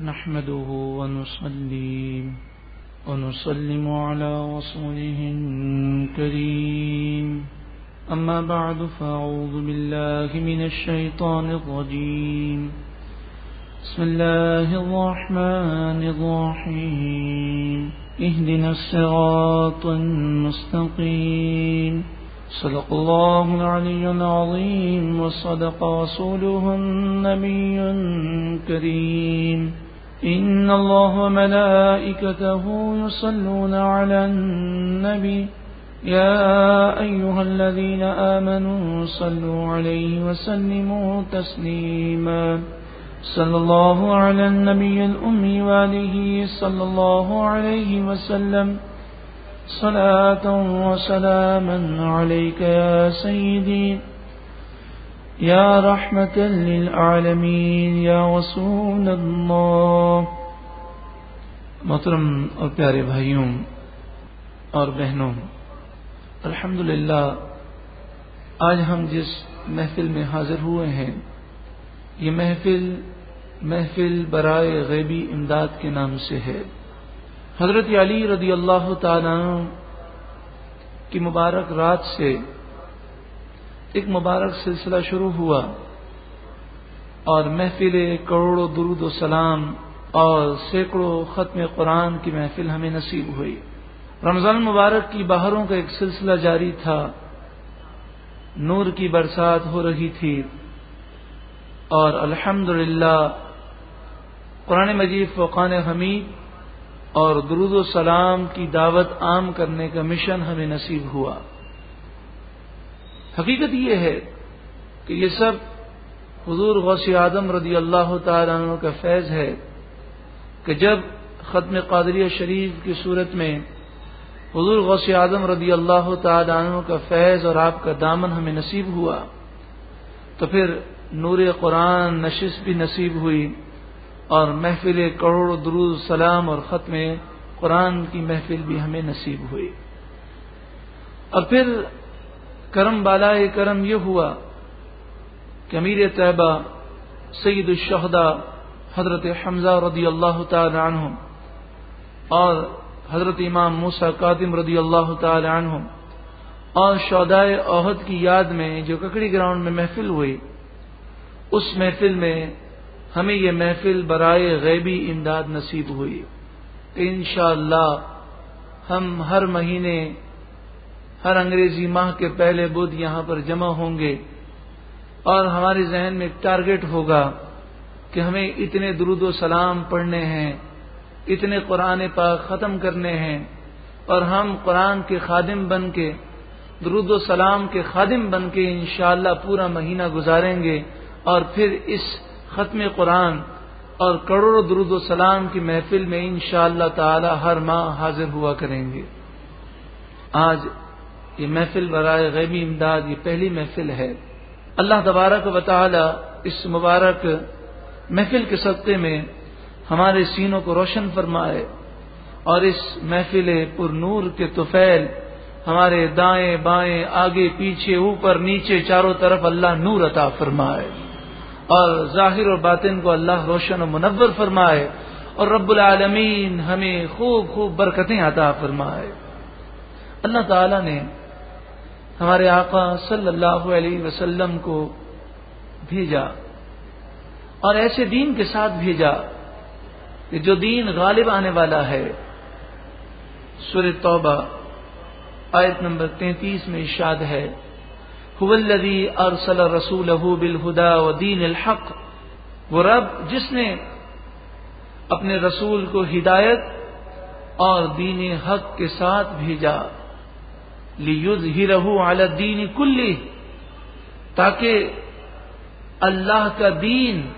نحمده ونصلي ونسلم على رسوله الكريم. أما بعد، فأعوذ بالله من الشيطان الرجيم. بسم الله الرحمن الرحيم. اهدنا الصراط المستقيم. صدق الله العلي العظيم وصدق رسوله النبي الكريم. إن الله وملائكته يصلون على النبي يا أيها الذين آمنوا صلوا عليه وسلموا تسليما صلى الله على النبي الأمي وآله صلى الله عليه وسلم صلاة وسلاما عليك يا سيدي يا رحمة للعالمين، يا رسول الله. محترم اور پیارے بھائیوں اور بہنوں الحمد آج ہم جس محفل میں حاضر ہوئے ہیں، یہ محفل محفل برائے غیبی امداد کے نام سے ہے۔ حضرت علی رضی اللہ تعالی کی مبارک رات سے ایک مبارک سلسلہ شروع ہوا اور محفل کروڑوں درود و سلام اور سینکڑوں ختم قرآن کی محفل ہمیں نصیب ہوئی۔ رمضان مبارک کی باہروں کا ایک سلسلہ جاری تھا۔ نور کی برسات ہو رہی تھی اور الحمد قرآن مجید فقان حمید اور درود و سلام کی دعوت عام کرنے کا مشن ہمیں نصیب ہوا۔ حقیقت یہ ہے کہ یہ سب حضور غوث اعظم رضی اللہ تعالیٰ عنہ کا فیض ہے کہ جب ختم قادریہ شریف کی صورت میں حضور غوث اعظم رضی اللہ تعالیٰ عنہ کا فیض اور آپ کا دامن ہمیں نصیب ہوا، تو پھر نور قرآن نشست بھی نصیب ہوئی اور محفل کروڑ درود سلام اور ختم قرآن کی محفل بھی ہمیں نصیب ہوئی۔ اور پھر کرم بالا کرم یہ ہوا کہ امیر طیبہ سید الشہدا حضرت حمزہ رضی اللہ تعالی عنہ اور حضرت امام موسا قادم رضی اللہ تعالی عنہ اور شودائے عہد کی یاد میں جو ککڑی گراؤنڈ میں محفل ہوئی، اس محفل میں ہمیں یہ محفل برائے غیبی امداد نصیب ہوئی۔ کہ انشاءاللہ ہم ہر مہینے ہر انگریزی ماہ کے پہلے بدھ یہاں پر جمع ہوں گے اور ہمارے ذہن میں ایک ٹارگٹ ہوگا کہ ہمیں اتنے درود و سلام پڑھنے ہیں، اتنے قرآن پاک ختم کرنے ہیں اور ہم قرآن کے خادم بن کے، درود و سلام کے خادم بن کے انشاءاللہ پورا مہینہ گزاریں گے اور پھر اس ختم قرآن اور کروڑوں درود و سلام کی محفل میں انشاءاللہ تعالی ہر ماہ حاضر ہوا کریں گے۔ آج یہ محفل برائے غیبی امداد، یہ پہلی محفل ہے۔ اللہ تبارک و تعالی اس مبارک محفل کے سطح میں ہمارے سینوں کو روشن فرمائے اور اس محفل پر نور کے توفیل ہمارے دائیں بائیں، آگے، پیچھے، اوپر، نیچے، چاروں طرف اللہ نور عطا فرمائے اور ظاہر و باطن کو اللہ روشن و منور فرمائے اور رب العالمین ہمیں خوب خوب برکتیں عطا فرمائے۔ اللہ تعالی نے ہمارے آقا صلی اللہ علیہ وسلم کو بھیجا اور ایسے دین کے ساتھ بھیجا کہ جو دین غالب آنے والا ہے۔ سور توبہ، آیت نمبر تینتیس میں ارشاد ہے۔ الذي ارسل رسوله بالهدى ودين الحق، وہ رب جس نے اپنے رسول کو ہدایت اور دین حق کے ساتھ بھیجا۔ لیظہرہ علی الدین کلی تاکہ اللہ کا دین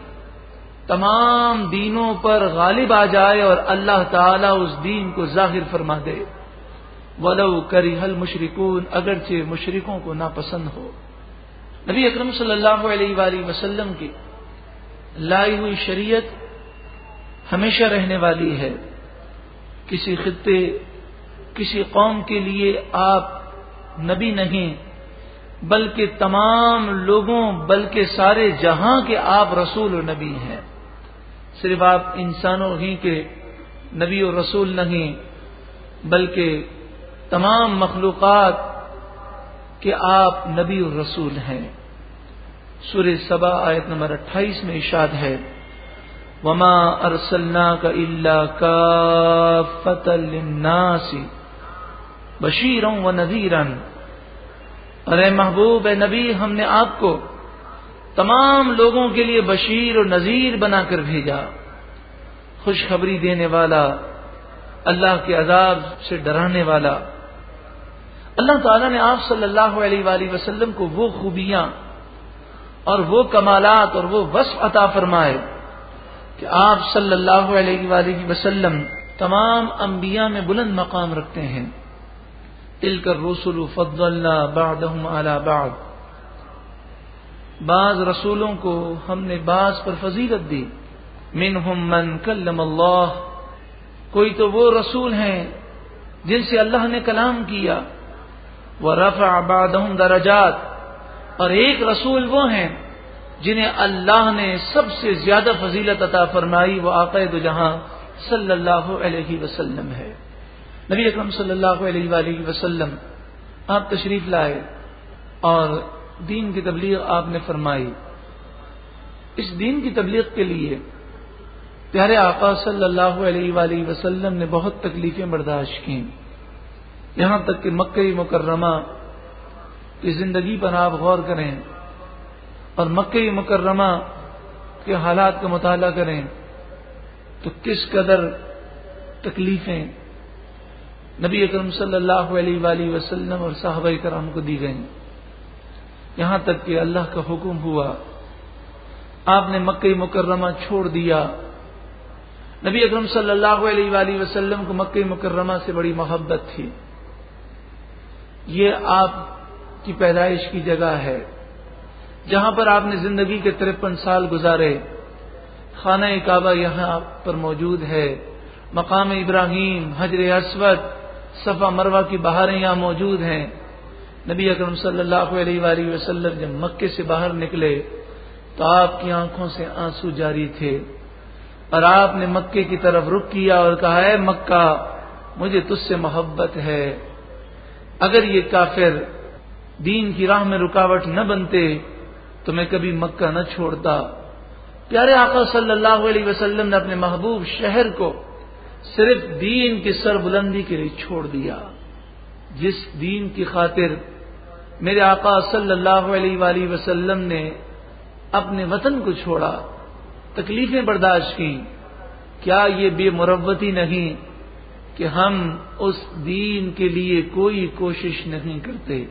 تمام دینوں پر غالب آ جائے اور اللہ تعالی اس دین کو ظاہر فرما دے۔ ولو کری حل مشرقون اگرچہ مشرقوں کو ناپسند ہو۔ نبی اکرم صلی اللہ علیہ وآلہ وسلم کی لائی ہوئی شریعت ہمیشہ رہنے والی ہے۔ کسی خطے، کسی قوم کے لیے آپ نبی نہیں، بلکہ تمام لوگوں، بلکہ سارے جہاں کے آپ رسول و نبی ہیں۔ صرف آپ انسانوں ہی کے نبی و رسول نہیں، بلکہ تمام مخلوقات کے آپ نبی و رسول ہیں۔ سورہ سبا آیت نمبر اٹھائیس میں اشاد ہے، وما ارسلنا کا اللہ کا فتل بشیروں و نذیرن۔ ارے محبوب، اے نبی، ہم نے آپ کو تمام لوگوں کے لیے بشیر اور نذیر بنا کر بھیجا۔ خوشخبری دینے والا، اللہ کے عذاب سے ڈرانے والا۔ اللہ تعالیٰ نے آپ صلی اللہ علیہ وآلہ وسلم کو وہ خوبیاں اور وہ کمالات اور وہ وصف عطا فرمائے کہ آپ صلی اللہ علیہ وآلہ وسلم تمام انبیاء میں بلند مقام رکھتے ہیں۔ دل کر رسول فض اللہ بعدهم على بعد بعض رسولوں کو ہم نے بعض پر فضیلت دی۔ منہم من کلم اللہ۔ کوئی تو وہ رسول ہیں جن سے اللہ نے کلام کیا۔ وہ رفع بعدهم درجات۔ اور ایک رسول وہ ہیں جنہیں اللہ نے سب سے زیادہ فضیلت عطا فرمائی، وہ عقائد جہاں صلی اللہ علیہ وسلم ہے۔ نبی اکرم صلی اللہ علیہ وآلہ وسلم، آپ تشریف لائے اور دین کی تبلیغ آپ نے فرمائی۔ اس دین کی تبلیغ کے لیے پیارے آقا صلی اللہ علیہ وآلہ وسلم نے بہت تکلیفیں برداشت کی یہاں تک کہ مکئی مکرمہ کی زندگی پر آپ غور کریں اور مکئی مکرمہ کے حالات کا مطالعہ کریں تو کس قدر تکلیفیں نبی اکرم صلی اللہ علیہ وآلہ وسلم اور صحابہ کرام کو دی گئیں۔ یہاں تک کہ اللہ کا حکم ہوا۔ آپ نے مکئی مکرمہ چھوڑ دیا۔ نبی اکرم صلی اللہ علیہ وآلہ وسلم کو مکئی مکرمہ سے بڑی محبت تھی۔ یہ آپ کی پیدائش کی جگہ ہے۔ جہاں پر آپ نے زندگی کے ترپن سال گزارے۔ خانہ کعبہ یہاں پر موجود ہے۔ مقام ابراہیم، حجر اسود صفا مروا کی بہاریں یہاں موجود ہیں۔ نبی اکرم صلی اللہ علیہ وآلہ وسلم جب مکے سے باہر نکلے تو آپ کی آنکھوں سے آنسو جاری تھے اور آپ نے مکے کی طرف رک کیا اور کہا ہے مکہ، مجھے تج سے محبت ہے۔ اگر یہ کافر دین کی راہ میں رکاوٹ نہ بنتے تو میں کبھی مکہ نہ چھوڑتا۔ پیارے آقا صلی اللہ علیہ وسلم نے اپنے محبوب شہر کو صرف دین کی سر بلندی کے لیے چھوڑ دیا۔ جس دین کی خاطر میرے آقا صلی اللہ علیہ وآلہ وسلم نے اپنے وطن کو چھوڑا، تکلیفیں برداشت کی کیا یہ بے مروتی نہیں کہ ہم اس دین کے لیے کوئی کوشش نہیں کرتے؟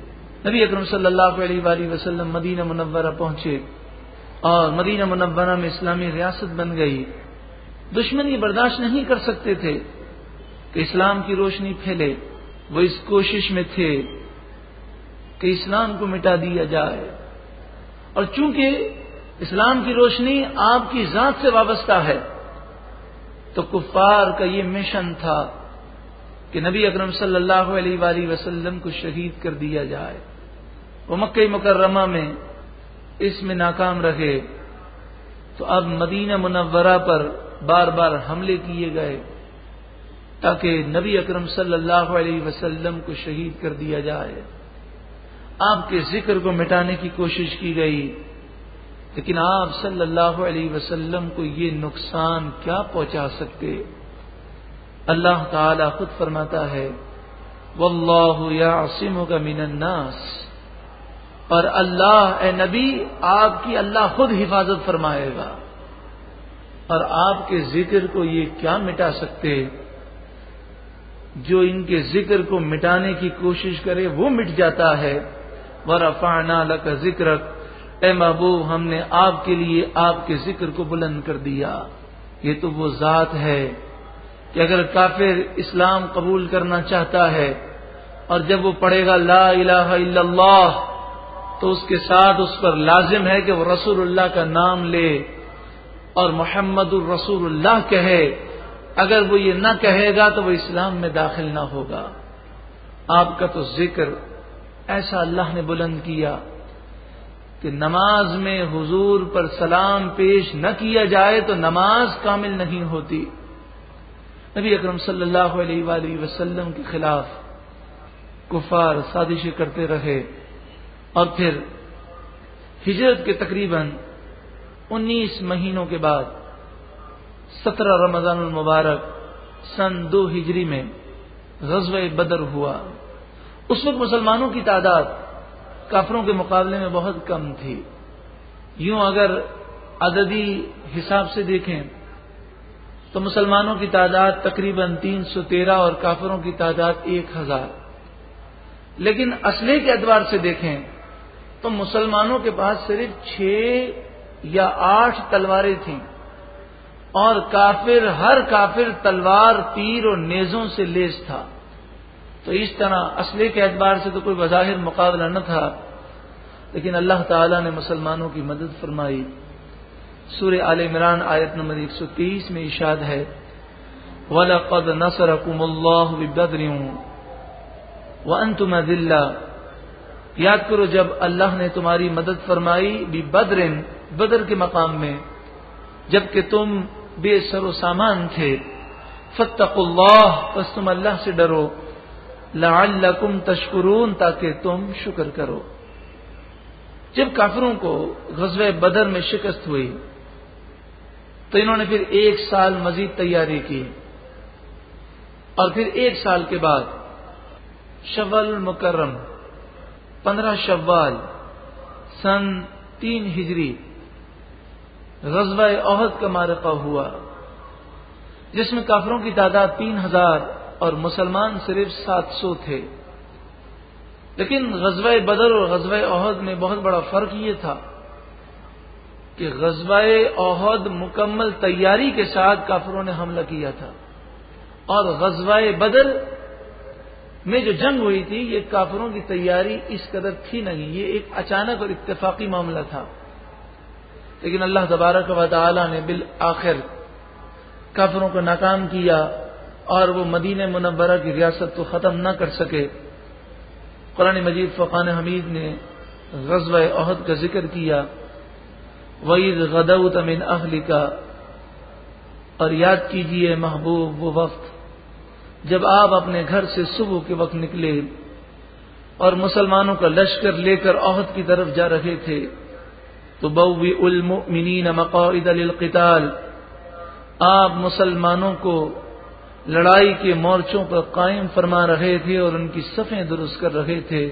نبی اکرم صلی اللہ علیہ وآلہ وسلم مدینہ منورہ پہنچے اور مدینہ منورہ میں اسلامی ریاست بن گئی۔ دشمن یہ برداشت نہیں کر سکتے تھے کہ اسلام کی روشنی پھیلے، وہ اس کوشش میں تھے کہ اسلام کو مٹا دیا جائے۔ اور چونکہ اسلام کی روشنی آپ کی ذات سے وابستہ ہے، تو کفار کا یہ مشن تھا کہ نبی اکرم صلی اللہ علیہ وآلہ وسلم کو شہید کر دیا جائے۔ وہ مکہ مکرمہ میں اس میں ناکام رہے۔ تو اب مدینہ منورہ پر بار بار حملے کیے گئے تاکہ نبی اکرم صلی اللہ علیہ وسلم کو شہید کر دیا جائے۔ آپ کے ذکر کو مٹانے کی کوشش کی گئی، لیکن آپ صلی اللہ علیہ وسلم کو یہ نقصان کیا پہنچا سکتے؟ اللہ تعالی خود فرماتا ہے، واللہ یعصم کا من الناس اور اللہ، اے نبی، آپ کی اللہ خود حفاظت فرمائے گا۔ اور آپ کے ذکر کو یہ کیا مٹا سکتے؟ جو ان کے ذکر کو مٹانے کی کوشش کرے وہ مٹ جاتا ہے۔ ورفعنا لک ذکرک اے محبوب، ہم نے آپ کے لیے آپ کے ذکر کو بلند کر دیا۔ یہ تو وہ ذات ہے کہ اگر کافر اسلام قبول کرنا چاہتا ہے اور جب وہ پڑھے گا لا الہ الا اللہ تو اس کے ساتھ اس پر لازم ہے کہ وہ رسول اللہ کا نام لے۔ اور محمد الرسول اللہ کہے، اگر وہ یہ نہ کہے گا تو وہ اسلام میں داخل نہ ہوگا۔ آپ کا تو ذکر ایسا اللہ نے بلند کیا کہ نماز میں حضور پر سلام پیش نہ کیا جائے تو نماز کامل نہیں ہوتی۔ نبی اکرم صلی اللہ علیہ وآلہ وسلم کے خلاف کفار سازشیں کرتے رہے اور پھر ہجرت کے تقریباً انیس مہینوں کے بعد سترہ رمضان المبارک سن دو ہجری میں غزوہ بدر ہوا۔ اس وقت مسلمانوں کی تعداد کافروں کے مقابلے میں بہت کم تھی۔ یوں اگر عددی حساب سے دیکھیں تو مسلمانوں کی تعداد تقریباً تین سو تیرہ اور کافروں کی تعداد ایک ہزار۔ لیکن اسلحے کے ادوار سے دیکھیں تو مسلمانوں کے پاس صرف چھ یا آٹھ تلواریں تھیں اور کافر ہر کافر تلوار تیر اور نیزوں سے لیس تھا۔ تو اس طرح اسلحے کے اعتبار سے تو کوئی بظاہر مقابلہ نہ تھا، لیکن اللہ تعالی نے مسلمانوں کی مدد فرمائی۔ سور عال عمران آیت نمبر ایک سو تیس میں اشاد ہے، وَلَقَدْ نَصَرَكُمُ اللَّهُ بِبَدْرٍ وَأَنْتُمَ ذِلَّةً یاد کرو جب اللہ نے تمہاری مدد فرمائی بھی بدرن بدر کے مقام میں، جبکہ تم بے سر و سامان تھے۔ فتق اللہ بس تم اللہ سے ڈرو۔ لعلکم تشکرون تاکہ تم شکر کرو۔ جب کافروں کو غزوہ بدر میں شکست ہوئی، تو انہوں نے پھر ایک سال مزید تیاری کی۔ اور پھر ایک سال کے بعد شول مکرم پندرہ شوال، سن تین ہجری غزوہ عہد کا مارکہ ہوا، جس میں کافروں کی تعداد تین ہزار اور مسلمان صرف سات سو تھے۔ لیکن غزوہ بدر اور غزوہ عہد میں بہت بڑا فرق یہ تھا کہ غزوہ عہد مکمل تیاری کے ساتھ کافروں نے حملہ کیا تھا۔ اور غزوہ بدر میں جو جنگ ہوئی تھی، یہ کافروں کی تیاری اس قدر تھی نہیں، یہ ایک اچانک اور اتفاقی معاملہ تھا۔ لیکن اللہ تبارک و تعالی نے بالآخر کافروں کو ناکام کیا اور وہ مدینہ منورہ کی ریاست کو ختم نہ کر سکے۔ قرآن مجید فقان حمید نے غزوہ عہد کا ذکر کیا وعید غدوت من اہلی کا اور یاد کیجیے محبوب، وہ وقت جب آپ اپنے گھر سے صبح کے وقت نکلے اور مسلمانوں کا لشکر لے کر عہد کی طرف جا رہے تھے۔ تو المؤمنین مقاعد للقتال۔ آپ مسلمانوں کو لڑائی کے مورچوں پر قائم فرما رہے تھے اور ان کی صفیں درست کر رہے تھے۔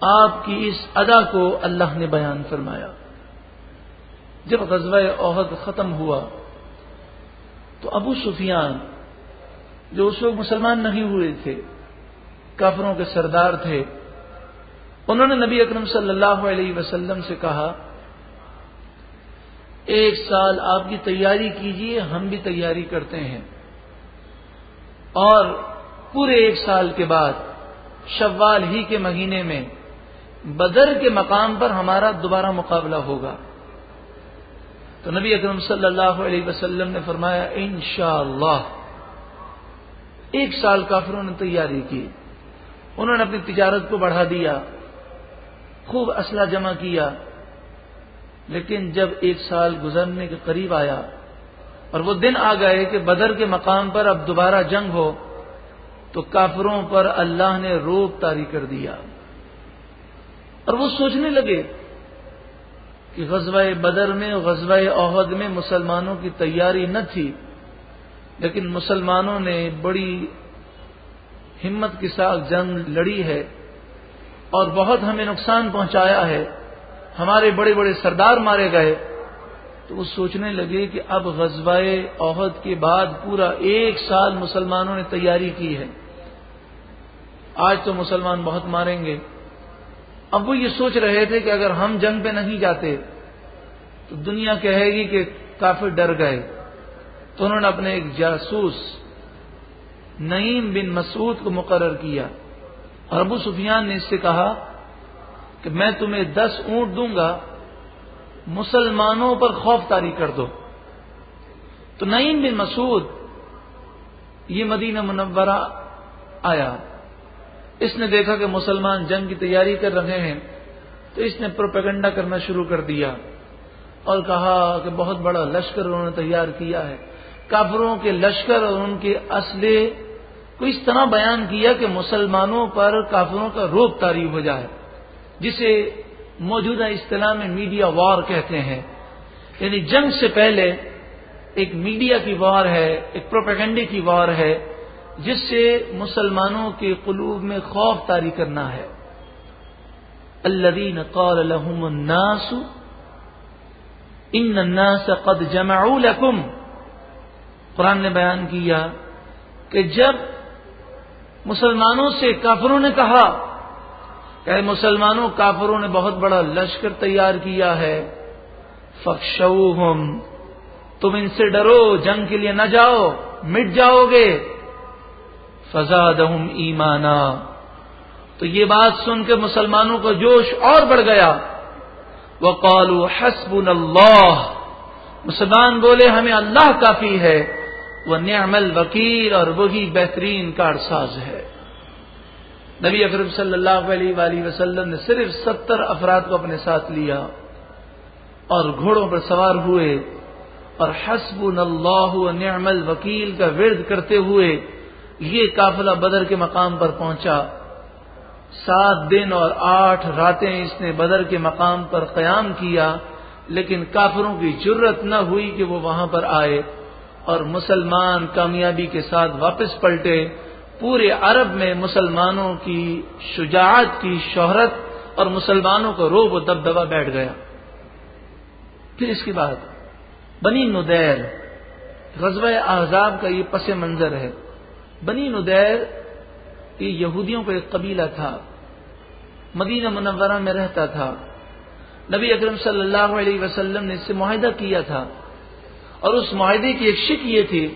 آپ کی اس ادا کو اللہ نے بیان فرمایا۔ جب غزوہ عہد ختم ہوا تو ابو سفیان، جو اس وقت مسلمان نہیں ہوئے تھے، کافروں کے سردار تھے۔ انہوں نے نبی اکرم صلی اللہ علیہ وسلم سے کہا ایک سال آپ کی تیاری کیجیے، ہم بھی تیاری کرتے ہیں۔ اور پورے ایک سال کے بعد، شوال ہی کے مہینے میں، بدر کے مقام پر ہمارا دوبارہ مقابلہ ہوگا۔ تو نبی اکرم صلی اللہ علیہ وسلم نے فرمایا، انشاءاللہ۔ ایک سال کافروں نے تیاری کی۔ انہوں نے اپنی تجارت کو بڑھا دیا، خوب اسلحہ جمع کیا۔ لیکن جب ایک سال گزرنے کے قریب آیا اور وہ دن آ گئے کہ بدر کے مقام پر اب دوبارہ جنگ ہو، تو کافروں پر اللہ نے روپ تاری کر دیا۔ اور وہ سوچنے لگے کہ غزوہ بدر میں، غزوہ عہد میں مسلمانوں کی تیاری نہ تھی، لیکن مسلمانوں نے بڑی ہمت کے ساتھ جنگ لڑی ہے اور بہت ہمیں نقصان پہنچایا ہے۔ ہمارے بڑے بڑے سردار مارے گئے، تو وہ سوچنے لگے کہ اب غزوہ عہد کے بعد پورا ایک سال مسلمانوں نے تیاری کی ہے۔ آج تو مسلمان بہت ماریں گے۔ اب وہ یہ سوچ رہے تھے کہ اگر ہم جنگ پہ نہیں جاتے، تو دنیا کہے گی کہ کافی ڈر گئے۔ تو انہوں نے اپنے ایک جاسوس نعیم بن مسعود کو مقرر کیا اور ابو سفیان نے اس سے کہا کہ میں تمہیں دس اونٹ دوں گا، مسلمانوں پر خوف تاری کر دو۔ تو نعیم بن مسعود، یہ مدینہ منورہ آیا۔ اس نے دیکھا کہ مسلمان جنگ کی تیاری کر رہے ہیں، تو اس نے پروپیگنڈا کرنا شروع کر دیا اور کہا کہ بہت بڑا لشکر انہوں نے تیار کیا ہے۔ کافروں کے لشکر اور ان کے اسلحے کو اس طرح بیان کیا کہ مسلمانوں پر کافروں کا روپ تاری ہو جائے۔ جسے موجودہ اصطلاح میں میڈیا وار کہتے ہیں۔ یعنی جنگ سے پہلے ایک میڈیا کی وار ہے، ایک پروپیگنڈے کی وار ہے، جس سے مسلمانوں کے قلوب میں خوف تاری کرنا ہے۔ الذين قال لهم الناس، ان الناس قد جمعوا لكم۔ قرآن نے بیان کیا کہ جب مسلمانوں سے کافروں نے کہا کہ مسلمانوں کافروں نے بہت بڑا لشکر تیار کیا ہے۔ فخشوہم تم ان سے ڈرو، جنگ کے لیے نہ جاؤ، مٹ جاؤ گے۔ فزادہم ایمانا۔ تو یہ بات سن کے مسلمانوں کا جوش اور بڑھ گیا۔ وہ قالو حسب اللہ مسلمان بولے، ہمیں اللہ کافی ہے۔ وہ نعم الوکیل اور وہی بہترین کارساز ہے۔ نبی اکرم صلی اللہ علیہ وآلہ وسلم نے صرف ستر افراد کو اپنے ساتھ لیا اور گھوڑوں پر سوار ہوئے اور حسب اللہ نعم الوکیل کا ورد کرتے ہوئے یہ قافلہ بدر کے مقام پر پہنچا۔ سات دن اور آٹھ راتیں اس نے بدر کے مقام پر قیام کیا، لیکن کافروں کی جرت نہ ہوئی کہ وہ وہاں پر آئے اور مسلمان کامیابی کے ساتھ واپس پلٹے۔ پورے عرب میں مسلمانوں کی شجاعت، کی شہرت اور مسلمانوں کو روب و دبدبا بیٹھ گیا۔ پھر اس کے بعد بنی ندیر، غزوہ احزاب کا یہ پس منظر ہے۔ بنی ندیر یہ یہودیوں کا ایک قبیلہ تھا، مدینہ منورہ میں رہتا تھا۔ نبی اکرم صلی اللہ علیہ وسلم نے اس سے معاہدہ کیا تھا اور اس معاہدے کی ایک شک یہ تھی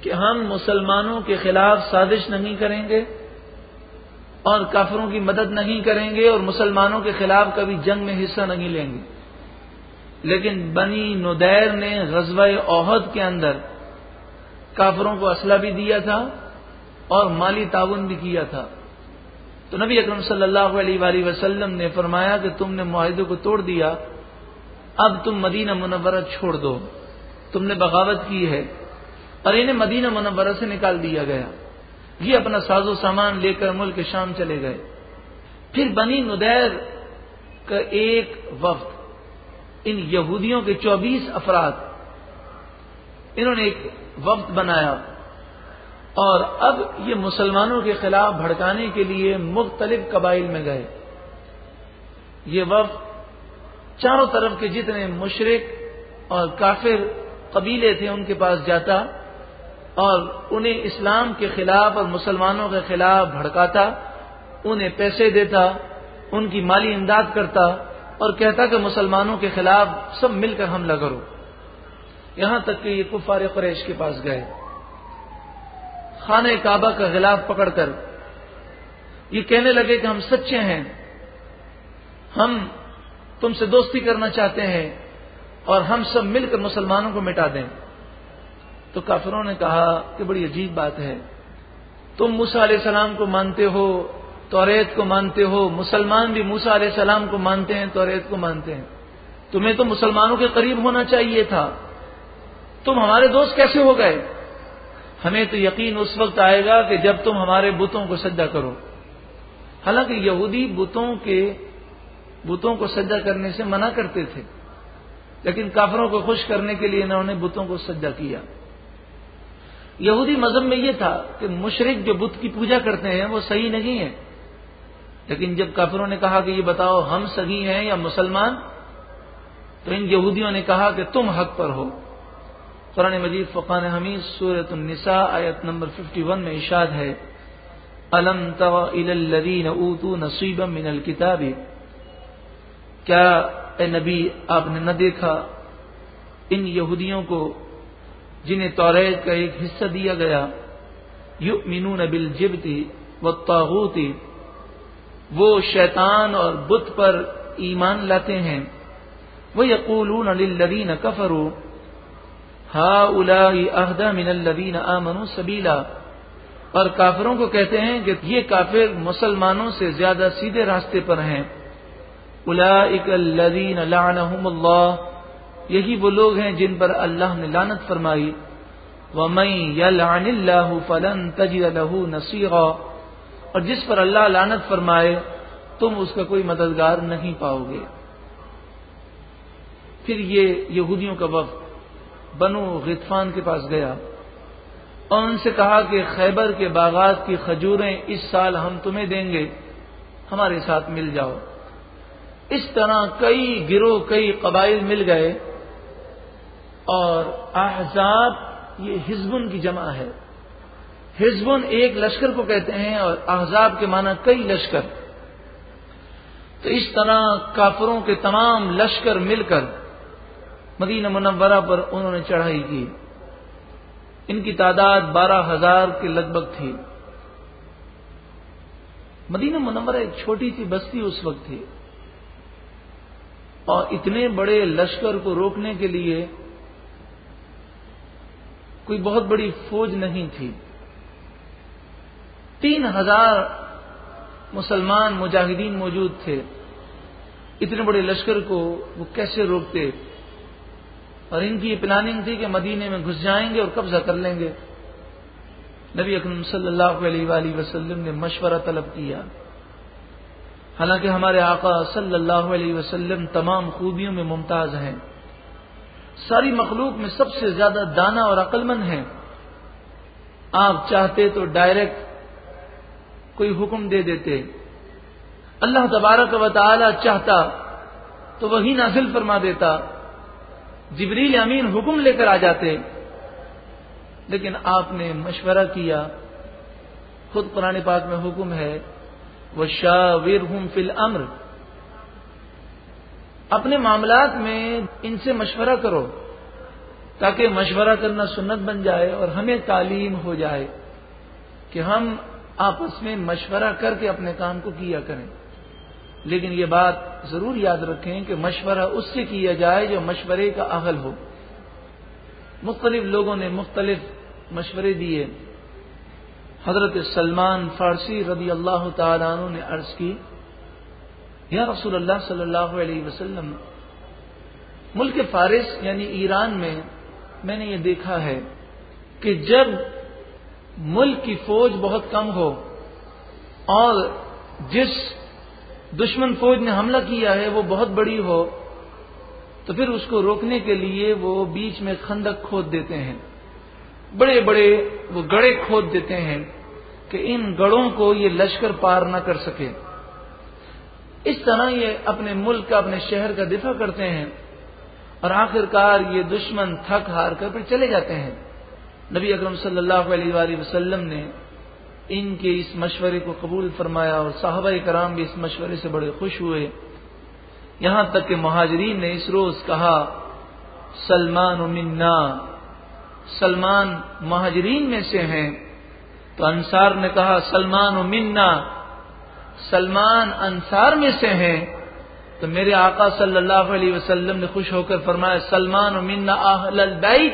کہ ہم مسلمانوں کے خلاف سازش نہیں کریں گے اور کافروں کی مدد نہیں کریں گے اور مسلمانوں کے خلاف کبھی جنگ میں حصہ نہیں لیں گے۔ لیکن بنی ندیر نے غزوہ عہد کے اندر کافروں کو اسلحہ بھی دیا تھا اور مالی تعاون بھی کیا تھا۔ تو نبی اکرم صلی اللہ علیہ وآلہ وسلم نے فرمایا کہ تم نے معاہدے کو توڑ دیا، اب تم مدینہ منورہ چھوڑ دو۔ تم نے بغاوت کی ہے۔ اور انہیں مدینہ منورہ سے نکال دیا گیا۔ یہ اپنا ساز و سامان لے کر ملک شام چلے گئے۔ پھر بنی ندیر کا ایک وفد، ان یہودیوں کے چوبیس افراد، انہوں نے ایک وفد بنایا۔ اور اب یہ مسلمانوں کے خلاف بھڑکانے کے لیے مختلف قبائل میں گئے۔ یہ وفد چاروں طرف کے جتنے مشرق اور کافر قبیلے تھے ان کے پاس جاتا۔ اور انہیں اسلام کے خلاف اور مسلمانوں کے خلاف بھڑکاتا، انہیں پیسے دیتا، ان کی مالی امداد کرتا اور کہتا کہ مسلمانوں کے خلاف سب مل کر حملہ کرو۔ یہاں تک کہ یہ کفار قریش کے پاس گئے۔ خانہ کعبہ کا غلاف پکڑ کر یہ کہنے لگے کہ ہم سچے ہیں۔ ہم تم سے دوستی کرنا چاہتے ہیں اور ہم سب مل کر مسلمانوں کو مٹا دیں۔ تو کافروں نے کہا کہ بڑی عجیب بات ہے۔ تم موسا علیہ السلام کو مانتے ہو، توریت کو مانتے ہو، مسلمان بھی موسا علیہ السلام کو مانتے ہیں، توریت کو مانتے ہیں۔ تمہیں تو مسلمانوں کے قریب ہونا چاہیے تھا۔ تم ہمارے دوست کیسے ہو گئے؟ ہمیں تو یقین اس وقت آئے گا کہ جب تم ہمارے بتوں کو سجا کرو۔ حالانکہ یہودی بتوں کے، بتوں کو سجا کرنے سے منع کرتے تھے، لیکن کافروں کو خوش کرنے کے لیے انہوں نے بتوں کو سجا کیا۔ یہودی مذہب میں یہ تھا کہ مشرق جو بت کی پوجا کرتے ہیں وہ صحیح نہیں ہے لیکن جب کافروں نے کہا کہ یہ بتاؤ ہم صحیح ہیں یا مسلمان، تو ان یہودیوں نے کہا کہ تم حق پر ہو۔ قرآن مجید فقان حمید سورت النساء آیت نمبر 51 میں اشاد ہے، الم الذین اوتو نصیب من الکتاب؟ کیا اے نبی، آپ نے نہ دیکھا ان یہودیوں کو جنہیں توریت کا ایک حصہ دیا گیا یو مینو نبل و تاغوتی وہ شیطان اور بت پر ایمان لاتے ہیں۔ وہ یقول لدین کفرو ہا الا من الدین امن سبیلا۔ اور کافروں کو کہتے ہیں کہ یہ کافر مسلمانوں سے زیادہ سیدھے راستے پر ہیں۔ الذین لعنهم اللہ یہی وہ لوگ ہیں جن پر اللہ نے لانت فرمائی۔ ومن يلعن الله فلن تجد له نصيرا۔ اور جس پر اللہ لانت فرمائے، تم اس کا کوئی مددگار نہیں پاؤ گے۔ پھر یہ یہودیوں کا وقت بنو غطفان کے پاس گیا۔ اور ان سے کہا کہ خیبر کے باغات کی کھجوریں اس سال ہم تمہیں دیں گے، ہمارے ساتھ مل جاؤ۔ اس طرح کئی گروہ، کئی قبائل مل گئے۔ اور احزاب یہ ہزبن کی جمع ہے۔ ہزبن ایک لشکر کو کہتے ہیں اور احزاب کے معنی کئی لشکر۔ تو اس طرح کافروں کے تمام لشکر مل کر مدینہ منورہ پر انہوں نے چڑھائی کی۔ ان کی تعداد بارہ ہزار کے لگ بھگ تھی۔ مدینہ منورہ ایک چھوٹی سی بستی اس وقت تھی۔ اور اتنے بڑے لشکر کو روکنے کے لیے کوئی بہت بڑی فوج نہیں تھی۔ تین ہزار مسلمان مجاہدین موجود تھے۔ اتنے بڑے لشکر کو وہ کیسے روکتے؟ اور ان کی یہ پلاننگ تھی کہ مدینے میں گھس جائیں گے اور قبضہ کر لیں گے۔ نبی اکرم صلی اللہ علیہ وآلہ وسلم نے مشورہ طلب کیا۔ حالانکہ ہمارے آقا صلی اللہ علیہ وسلم تمام خوبیوں میں ممتاز ہیں۔ ساری مخلوق میں سب سے زیادہ دانا اور عقل مند ہیں۔ آپ چاہتے تو ڈائریکٹ کوئی حکم دے دیتے۔ اللہ تبارک و تعالی چاہتا تو وہی نازل فرما دیتا۔ جبریل امین حکم لے کر آ جاتے۔ لیکن آپ نے مشورہ کیا۔ خود قرآن پاک میں حکم ہے وہ شاہ ویر ہوں فل امر اپنے معاملات میں ان سے مشورہ کرو، تاکہ مشورہ کرنا سنت بن جائے اور ہمیں تعلیم ہو جائے کہ ہم آپس میں مشورہ کر کے اپنے کام کو کیا کریں۔ لیکن یہ بات ضرور یاد رکھیں کہ مشورہ اس سے کیا جائے جو مشورے کا اہل ہو۔ مختلف لوگوں نے مختلف مشورے دیے۔ حضرت سلمان فارسی رضی اللہ تعالیٰ عنہ نے عرض کی یا رسول اللہ صلی اللہ علیہ وسلم، ملک فارس یعنی ایران میں میں نے یہ دیکھا ہے کہ جب ملک کی فوج بہت کم ہو اور جس دشمن فوج نے حملہ کیا ہے وہ بہت بڑی ہو، تو پھر اس کو روکنے کے لیے وہ بیچ میں خندق کھود دیتے ہیں۔ بڑے بڑے وہ گڑے کھود دیتے ہیں کہ ان گڑوں کو یہ لشکر پار نہ کر سکے۔ اس طرح یہ اپنے ملک کا، اپنے شہر کا دفاع کرتے ہیں اور آخر کار یہ دشمن تھک ہار کر پھر چلے جاتے ہیں۔ نبی اکرم صلی اللہ علیہ وآلہ وسلم نے ان کے اس مشورے کو قبول فرمایا اور صحابہ کرام بھی اس مشورے سے بڑے خوش ہوئے۔ یہاں تک کہ مہاجرین نے اس روز کہا، سلمان و منا، سلمان مہاجرین میں سے ہیں۔ تو انصار نے کہا، سلمان و منا سلمان انصار میں سے ہیں، تو میرے آقا صلی اللہ علیہ وسلم نے خوش ہو کر فرمایا، سلمان و منا اہل البیت،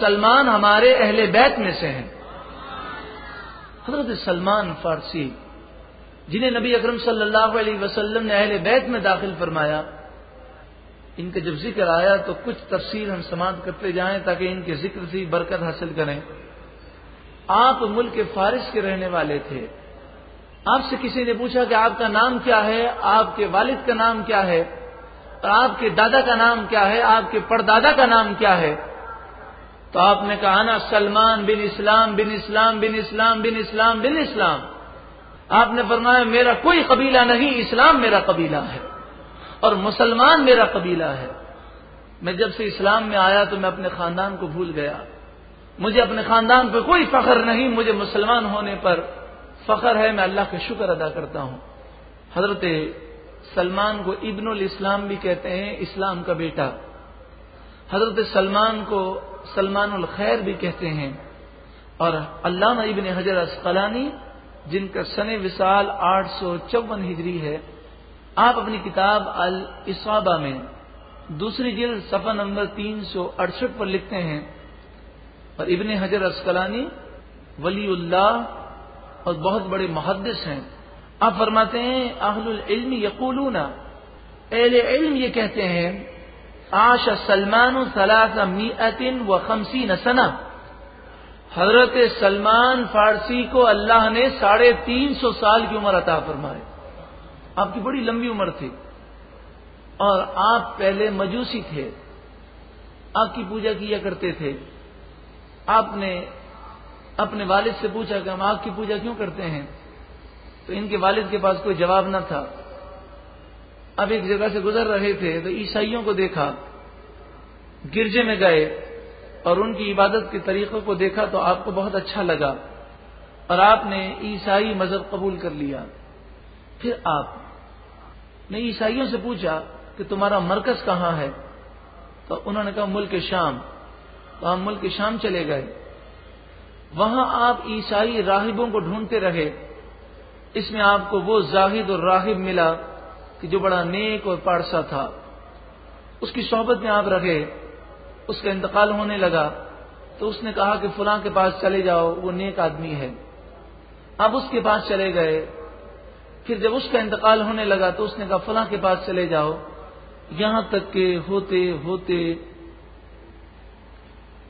سلمان ہمارے اہل بیت میں سے ہیں۔ حضرت سلمان فارسی، جنہیں نبی اکرم صلی اللہ علیہ وسلم نے اہل بیت میں داخل فرمایا، ان کا جب ذکر آیا تو کچھ تفصیل ہم سماعت کرتے جائیں تاکہ ان کے ذکر سے برکت حاصل کریں۔ آپ ملک فارس کے رہنے والے تھے۔ آپ سے کسی نے پوچھا کہ آپ کا نام کیا ہے؟ آپ کے والد کا نام کیا ہے؟ اور آپ کے دادا کا نام کیا ہے؟ آپ کے پردادا کا نام کیا ہے؟ تو آپ نے کہا نا، سلمان بن اسلام بن اسلام بن اسلام بن اسلام بن اسلام۔ آپ نے فرمایا، میرا کوئی قبیلہ نہیں، اسلام میرا قبیلہ ہے۔ اور مسلمان میرا قبیلہ ہے۔ میں جب سے اسلام میں آیا تو میں اپنے خاندان کو بھول گیا۔ مجھے اپنے خاندان پہ کوئی فخر نہیں، مجھے مسلمان ہونے پر فخر ہے، میں اللہ کا شکر ادا کرتا ہوں۔ حضرت سلمان کو ابن الاسلام بھی کہتے ہیں، اسلام کا بیٹا۔ حضرت سلمان کو سلمان الخیر بھی کہتے ہیں۔ اور علامہ ابن حجر اسقلانی، جن کا سن وصال آٹھ سو چون ہجری ہے، آپ اپنی کتاب الصابہ میں دوسری جلد صفحہ نمبر تین سو اڑسٹھ پر لکھتے ہیں۔ اور ابن حجر اسقلانی، ولی اللہ اور بہت بڑے محدث ہیں۔ آپ فرماتے ہیں، اہل العلم یقولون۔ اہل علم یہ کہتے ہیں آش سلمان سلاس میتن و خمسی نسنا حضرت سلمان فارسی کو اللہ نے ساڑھے تین سو سال کی عمر عطا فرمائے آپ کی بڑی لمبی عمر تھی۔ اور آپ پہلے مجوسی تھے۔ آپ کی پوجا کیا کرتے تھے۔ آپ نے اپنے والد سے پوچھا کہ ہم آگ کی پوجا کیوں کرتے ہیں؟ تو ان کے والد کے پاس کوئی جواب نہ تھا۔ اب ایک جگہ سے گزر رہے تھے تو عیسائیوں کو دیکھا۔ گرجے میں گئے اور ان کی عبادت کے طریقوں کو دیکھا تو آپ کو بہت اچھا لگا اور آپ نے عیسائی مذہب قبول کر لیا۔ پھر آپ نے عیسائیوں سے پوچھا کہ تمہارا مرکز کہاں ہے؟ تو انہوں نے کہا ملک شام۔ تو ہم ملک شام چلے گئے۔ وہاں آپ عیسائی راہبوں کو ڈھونڈتے رہے۔ اس میں آپ کو وہ زاہد اور راہب ملا کہ جو بڑا نیک اور پارسا تھا۔ اس کی صحبت میں آپ رہے۔ اس کا انتقال ہونے لگا۔ تو اس نے کہا کہ فلاں کے پاس چلے جاؤ، وہ نیک آدمی ہے۔ اب اس کے پاس چلے گئے۔ پھر جب اس کا انتقال ہونے لگا تو اس نے کہا، فلاں کے پاس چلے جاؤ۔ یہاں تک کہ ہوتے ہوتے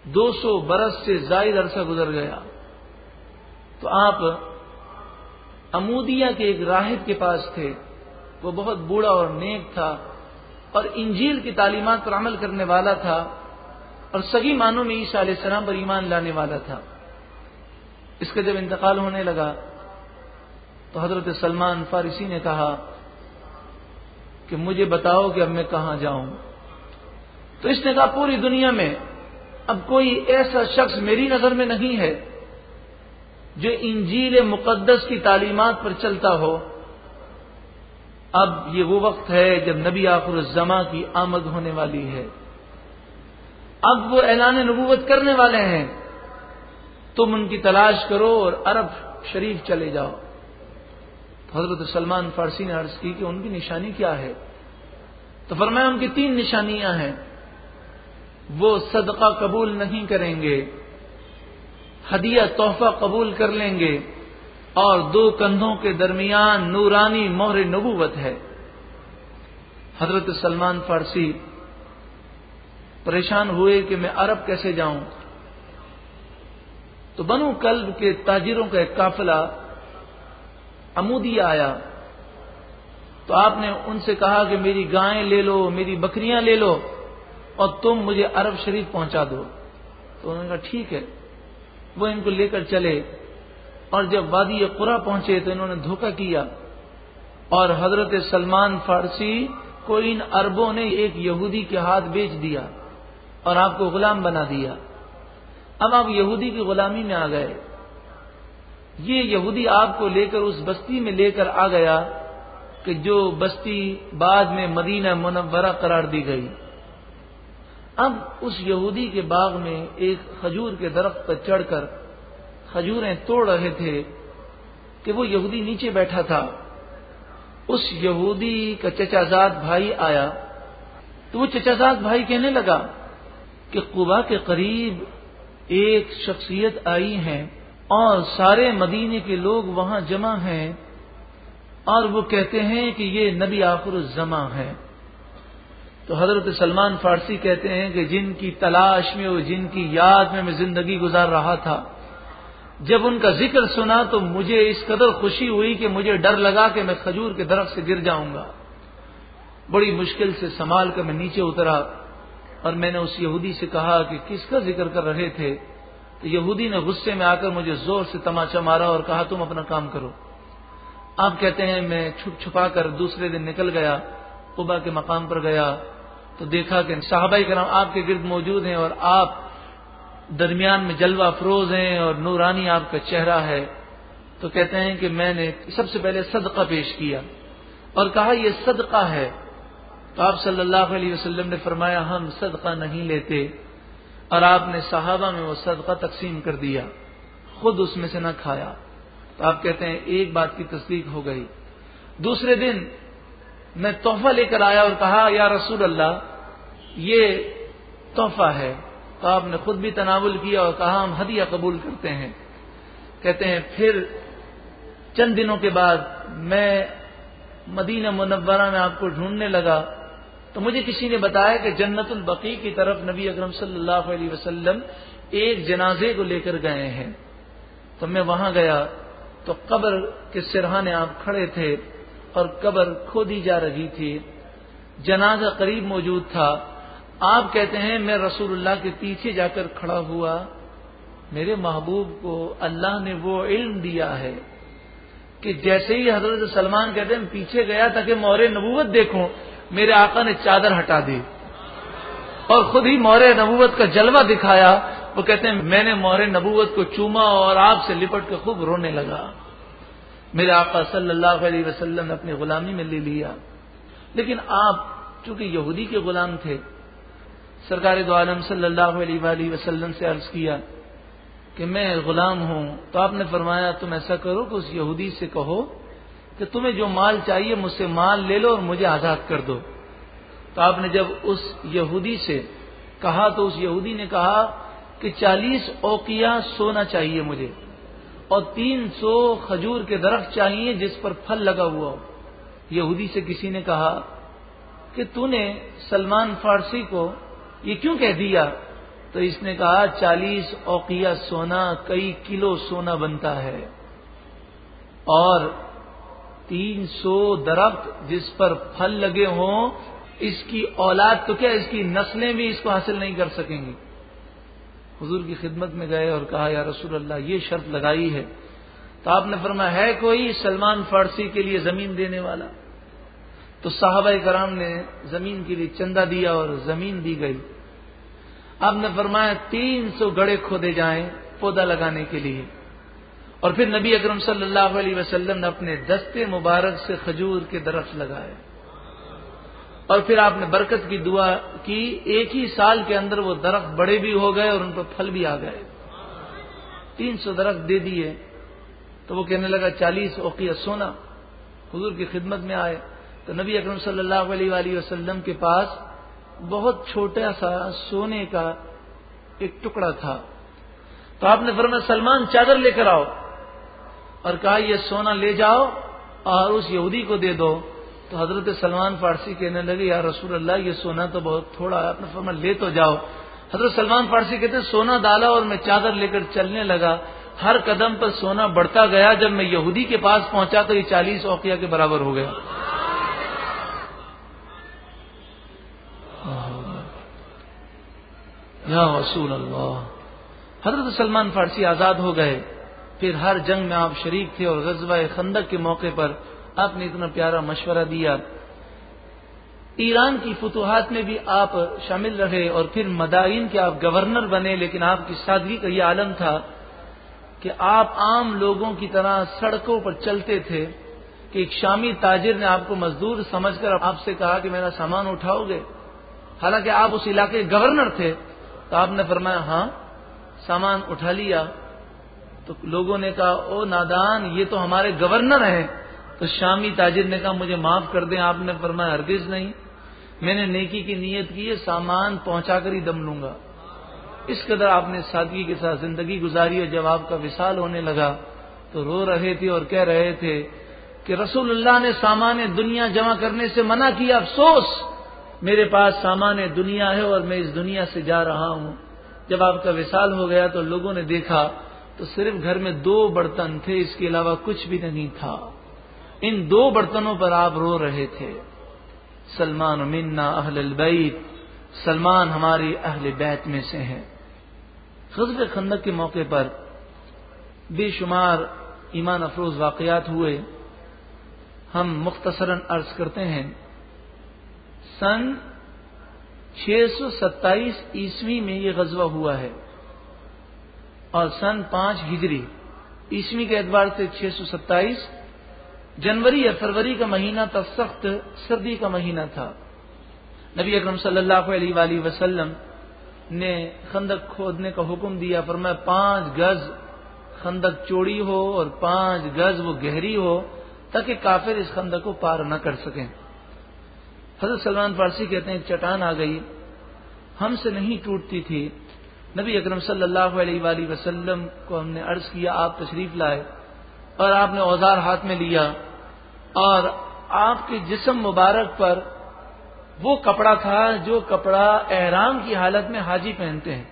دو سو برس سے زائد عرصہ گزر گیا۔ تو آپ امودیا کے ایک راہب کے پاس تھے۔ وہ بہت بوڑھا اور نیک تھا اور انجیل کی تعلیمات پر عمل کرنے والا تھا اور سگی معنوں میں عیسیٰ علیہ السلام پر ایمان لانے والا تھا۔ اس کا جب انتقال ہونے لگا تو حضرت سلمان فارسی نے کہا کہ مجھے بتاؤ کہ اب میں کہاں جاؤں۔ تو اس نے کہا پوری دنیا میں اب کوئی ایسا شخص میری نظر میں نہیں ہے جو انجیل مقدس کی تعلیمات پر چلتا ہو۔ اب یہ وہ وقت ہے جب نبی آخر الزما کی آمد ہونے والی ہے۔ اب وہ اعلان نبوت کرنے والے ہیں۔ تم ان کی تلاش کرو اور عرب شریف چلے جاؤ۔ حضرت سلمان فارسی نے عرض کی کہ ان کی نشانی کیا ہے؟ تو فرمایا ان کی تین نشانیاں ہیں۔ وہ صدقہ قبول نہیں کریں گے، ہدیہ تحفہ قبول کر لیں گے، اور دو کندھوں کے درمیان نورانی مہر نبوت ہے۔ حضرت سلمان فارسی پریشان ہوئے کہ میں عرب کیسے جاؤں؟ تو بنو کلب کے تاجروں کا ایک قافلہ امودی آیا۔ تو آپ نے ان سے کہا کہ میری گائیں لے لو، میری بکریاں لے لو۔ اور تم مجھے عرب شریف پہنچا دو۔ تو انہوں نے کہا، ٹھیک ہے۔ وہ ان کو لے کر چلے۔ اور جب وادی قرا پہنچے تو انہوں نے دھوکہ کیا۔ اور حضرت سلمان فارسی کو ان اربوں نے ایک یہودی کے ہاتھ بیچ دیا اور آپ کو غلام بنا دیا۔ اب آپ یہودی کی غلامی میں آ گئے۔ یہ یہودی آپ کو لے کر اس بستی میں لے کر آ گیا کہ جو بستی بعد میں مدینہ منورہ قرار دی گئی۔ اب اس یہودی کے باغ میں ایک کھجور کے درخت پر چڑھ کر کھجوریں توڑ رہے تھے کہ وہ یہودی نیچے بیٹھا تھا۔ اس یہودی کا چچا زاد بھائی آیا تو وہ چچا زاد بھائی کہنے لگا کہ قبا کے قریب ایک شخصیت آئی ہے اور سارے مدینے کے لوگ وہاں جمع ہیں اور وہ کہتے ہیں کہ یہ نبی آخر الزما ہے تو حضرت سلمان فارسی کہتے ہیں کہ جن کی تلاش میں اور جن کی یاد میں میں زندگی گزار رہا تھا، جب ان کا ذکر سنا تو مجھے اس قدر خوشی ہوئی کہ مجھے ڈر لگا کہ میں کھجور کے درخت سے گر جاؤں گا۔ بڑی مشکل سے سنبھال کر میں نیچے اترا اور میں نے اس یہودی سے کہا کہ کس کا ذکر کر رہے تھے؟ تو یہودی نے غصے میں آ کر مجھے زور سے تماچا مارا اور کہا، تم اپنا کام کرو۔ آپ کہتے ہیں، میں چھپ چھپا کر دوسرے دن نکل گیا، قبا کے مقام پر گیا۔ تو دیکھا کہ صحابہ کرام آپ کے گرد موجود ہیں اور آپ درمیان میں جلوہ افروز ہیں اور نورانی آپ کا چہرہ ہے تو کہتے ہیں کہ میں نے سب سے پہلے صدقہ پیش کیا اور کہا یہ صدقہ ہے تو آپ صلی اللہ علیہ وسلم نے فرمایا ہم صدقہ نہیں لیتے اور آپ نے صحابہ میں وہ صدقہ تقسیم کر دیا خود اس میں سے نہ کھایا تو آپ کہتے ہیں ایک بات کی تصدیق ہو گئی دوسرے دن میں تحفہ لے کر آیا اور کہا یا رسول اللہ یہ تحفہ ہے تو آپ نے خود بھی تناول کیا اور کہا ہم ہدیہ قبول کرتے ہیں۔ کہتے ہیں، پھر چند دنوں کے بعد میں مدینہ منورہ میں آپ کو ڈھونڈنے لگا۔ تو مجھے کسی نے بتایا کہ جنت البقی کی طرف نبی اکرم صلی اللہ علیہ وسلم ایک جنازے کو لے کر گئے ہیں۔ تو میں وہاں گیا تو قبر کے سرحانے آپ کھڑے تھے اور قبر کھودی جا رہی تھی۔ جنازہ قریب موجود تھا۔ آپ کہتے ہیں میں رسول اللہ کے پیچھے جا کر کھڑا ہوا، میرے محبوب کو اللہ نے وہ علم دیا ہے کہ جیسے ہی حضرت سلمان کہتے ہیں، پیچھے گیا تاکہ مورے نبوت دیکھوں، میرے آقا نے چادر ہٹا دی اور خود ہی مورے نبوت کا جلوہ دکھایا۔ وہ کہتے ہیں، میں نے مورے نبوت کو چوما اور آپ سے لپٹ کے خوب رونے لگا۔ میرے آقا صلی اللہ علیہ وسلم نے اپنی غلامی میں لے لیا۔ لیکن آپ چونکہ یہودی کے غلام تھے سرکار دو عالم صلی اللہ علیہ وآلہ وسلم سے عرض کیا کہ میں غلام ہوں، تو آپ نے فرمایا تم ایسا کرو کہ اس یہودی سے کہو کہ تمہیں جو مال چاہیے مجھ سے مال لے لو اور مجھے آزاد کر دو۔ تو آپ نے جب اس یہودی سے کہا تو اس یہودی نے کہا کہ چالیس اوکیا سونا چاہیے مجھے اور تین سو کھجور کے درخت چاہیے جس پر پھل لگا ہوا ہو۔ یہودی سے کسی نے کہا کہ تو نے سلمان فارسی کو یہ کیوں کہہ دیا؟ تو اس نے کہا، چالیس اوقیا سونا، کئی کلو سونا بنتا ہے۔ اور تین سو درخت جس پر پھل لگے ہوں، اس کی اولاد تو کیا اس کی نسلیں بھی اس کو حاصل نہیں کر سکیں گی؟ حضور کی خدمت میں گئے اور کہا، یا رسول اللہ، یہ شرط لگائی ہے۔ تو آپ نے فرمایا، ہے کوئی سلمان فارسی کے لیے زمین دینے والا؟ تو صحابہ کرام نے زمین کے لیے چندہ دیا اور زمین دی گئی۔ آپ نے فرمایا تین سو گڑے کھودے جائیں پودا لگانے کے لیے۔ اور پھر نبی اکرم صلی اللہ علیہ وسلم نے اپنے دستے مبارک سے کھجور کے درخت لگائے۔ اور پھر آپ نے برکت کی دعا کی، ایک ہی سال کے اندر وہ درخت بڑے بھی ہو گئے اور ان پر پھل بھی آ گئے۔ تین سو درخت دے دیے تو وہ کہنے لگا چالیس اوقیہ سونا۔ حضور کی خدمت میں آئے۔ تو نبی اکرم صلی اللہ علیہ وآلہ وسلم کے پاس بہت چھوٹا سا سونے کا ایک ٹکڑا تھا۔ تو آپ نے فرمایا، سلمان، چادر لے کر آؤ۔ اور کہا، یہ سونا لے جاؤ اور اس یہودی کو دے دو۔ تو حضرت سلمان فارسی کہنے لگے، یا رسول اللہ، یہ سونا تو بہت تھوڑا ہے۔ آپ نے فرمایا، لے تو جاؤ۔ حضرت سلمان فارسی کہتے سونا ڈالا اور میں چادر لے کر چلنے لگا۔ ہر قدم پر سونا بڑھتا گیا۔ جب میں یہودی کے پاس پہنچا تو یہ چالیس اوقیہ کے برابر ہو گیا۔ یا رسول اللہ۔ حضرت سلمان فارسی آزاد ہو گئے۔ پھر ہر جنگ میں آپ شریک تھے اور غزوہ خندق کے موقع پر آپ نے اتنا پیارا مشورہ دیا۔ ایران کی فتوحات میں بھی آپ شامل رہے اور پھر مدائن کے آپ گورنر بنے، لیکن آپ کی سادگی کا یہ عالم تھا کہ آپ عام لوگوں کی طرح سڑکوں پر چلتے تھے کہ ایک شامی تاجر نے آپ کو مزدور سمجھ کر آپ سے کہا کہ میرا سامان اٹھاؤ گے۔ حالانکہ آپ اس علاقے کے گورنر تھے۔ تو آپ نے فرمایا ہاں سامان اٹھا لیا۔ تو لوگوں نے کہا، او نادان، یہ تو ہمارے گورنر ہیں۔ تو شامی تاجر نے کہا، مجھے معاف کر دیں۔ آپ نے فرمایا، ہرگز نہیں۔ میں نے نیکی کی نیت کی ہے، سامان پہنچا کر ہی دم لوں گا۔ اس قدر آپ نے سادگی کے ساتھ زندگی گزاری اور جب آپ کا وصال ہونے لگا، تو رو رہے تھے اور کہہ رہے تھے کہ رسول اللہ نے سامان دنیا جمع کرنے سے منع کیا، افسوس۔ میرے پاس سامان دنیا ہے اور میں اس دنیا سے جا رہا ہوں۔ جب آپ کا وصال ہو گیا تو لوگوں نے دیکھا تو صرف گھر میں دو برتن تھے، اس کے علاوہ کچھ بھی نہیں تھا۔ ان دو برتنوں پر آپ رو رہے تھے۔ سلمان منا اہل البیت، سلمان ہماری اہل بیت میں سے ہے خزب خندق کے موقع پر بے شمار ایمان افروز واقعات ہوئے۔ ہم مختصراً عرض کرتے ہیں سن چھ سو ستائیس عیسوی میں یہ غزوہ ہوا ہے اور سن پانچ ہجری عیسوی کے اعتبار سے چھ سو ستائیس جنوری یا فروری کا مہینہ تب سخت سردی کا مہینہ تھا۔ نبی اکرم صلی اللہ علیہ وآلہ وسلم نے خندق کھودنے کا حکم دیا پر میں پانچ گز خندق چوڑی ہو اور پانچ گز وہ گہری ہو تاکہ کافر اس خندق کو پار نہ کر سکیں۔ حضرت سلمان فارسی کہتے ہیں، چٹان آ گئی، ہم سے نہیں ٹوٹتی تھی۔ نبی اکرم صلی اللہ علیہ وآلہ وسلم کو ہم نے عرض کیا، آپ تشریف لائے اور آپ نے اوزار ہاتھ میں لیا اور آپ کے جسم مبارک پر وہ کپڑا تھا جو کپڑا احرام کی حالت میں حاجی پہنتے ہیں۔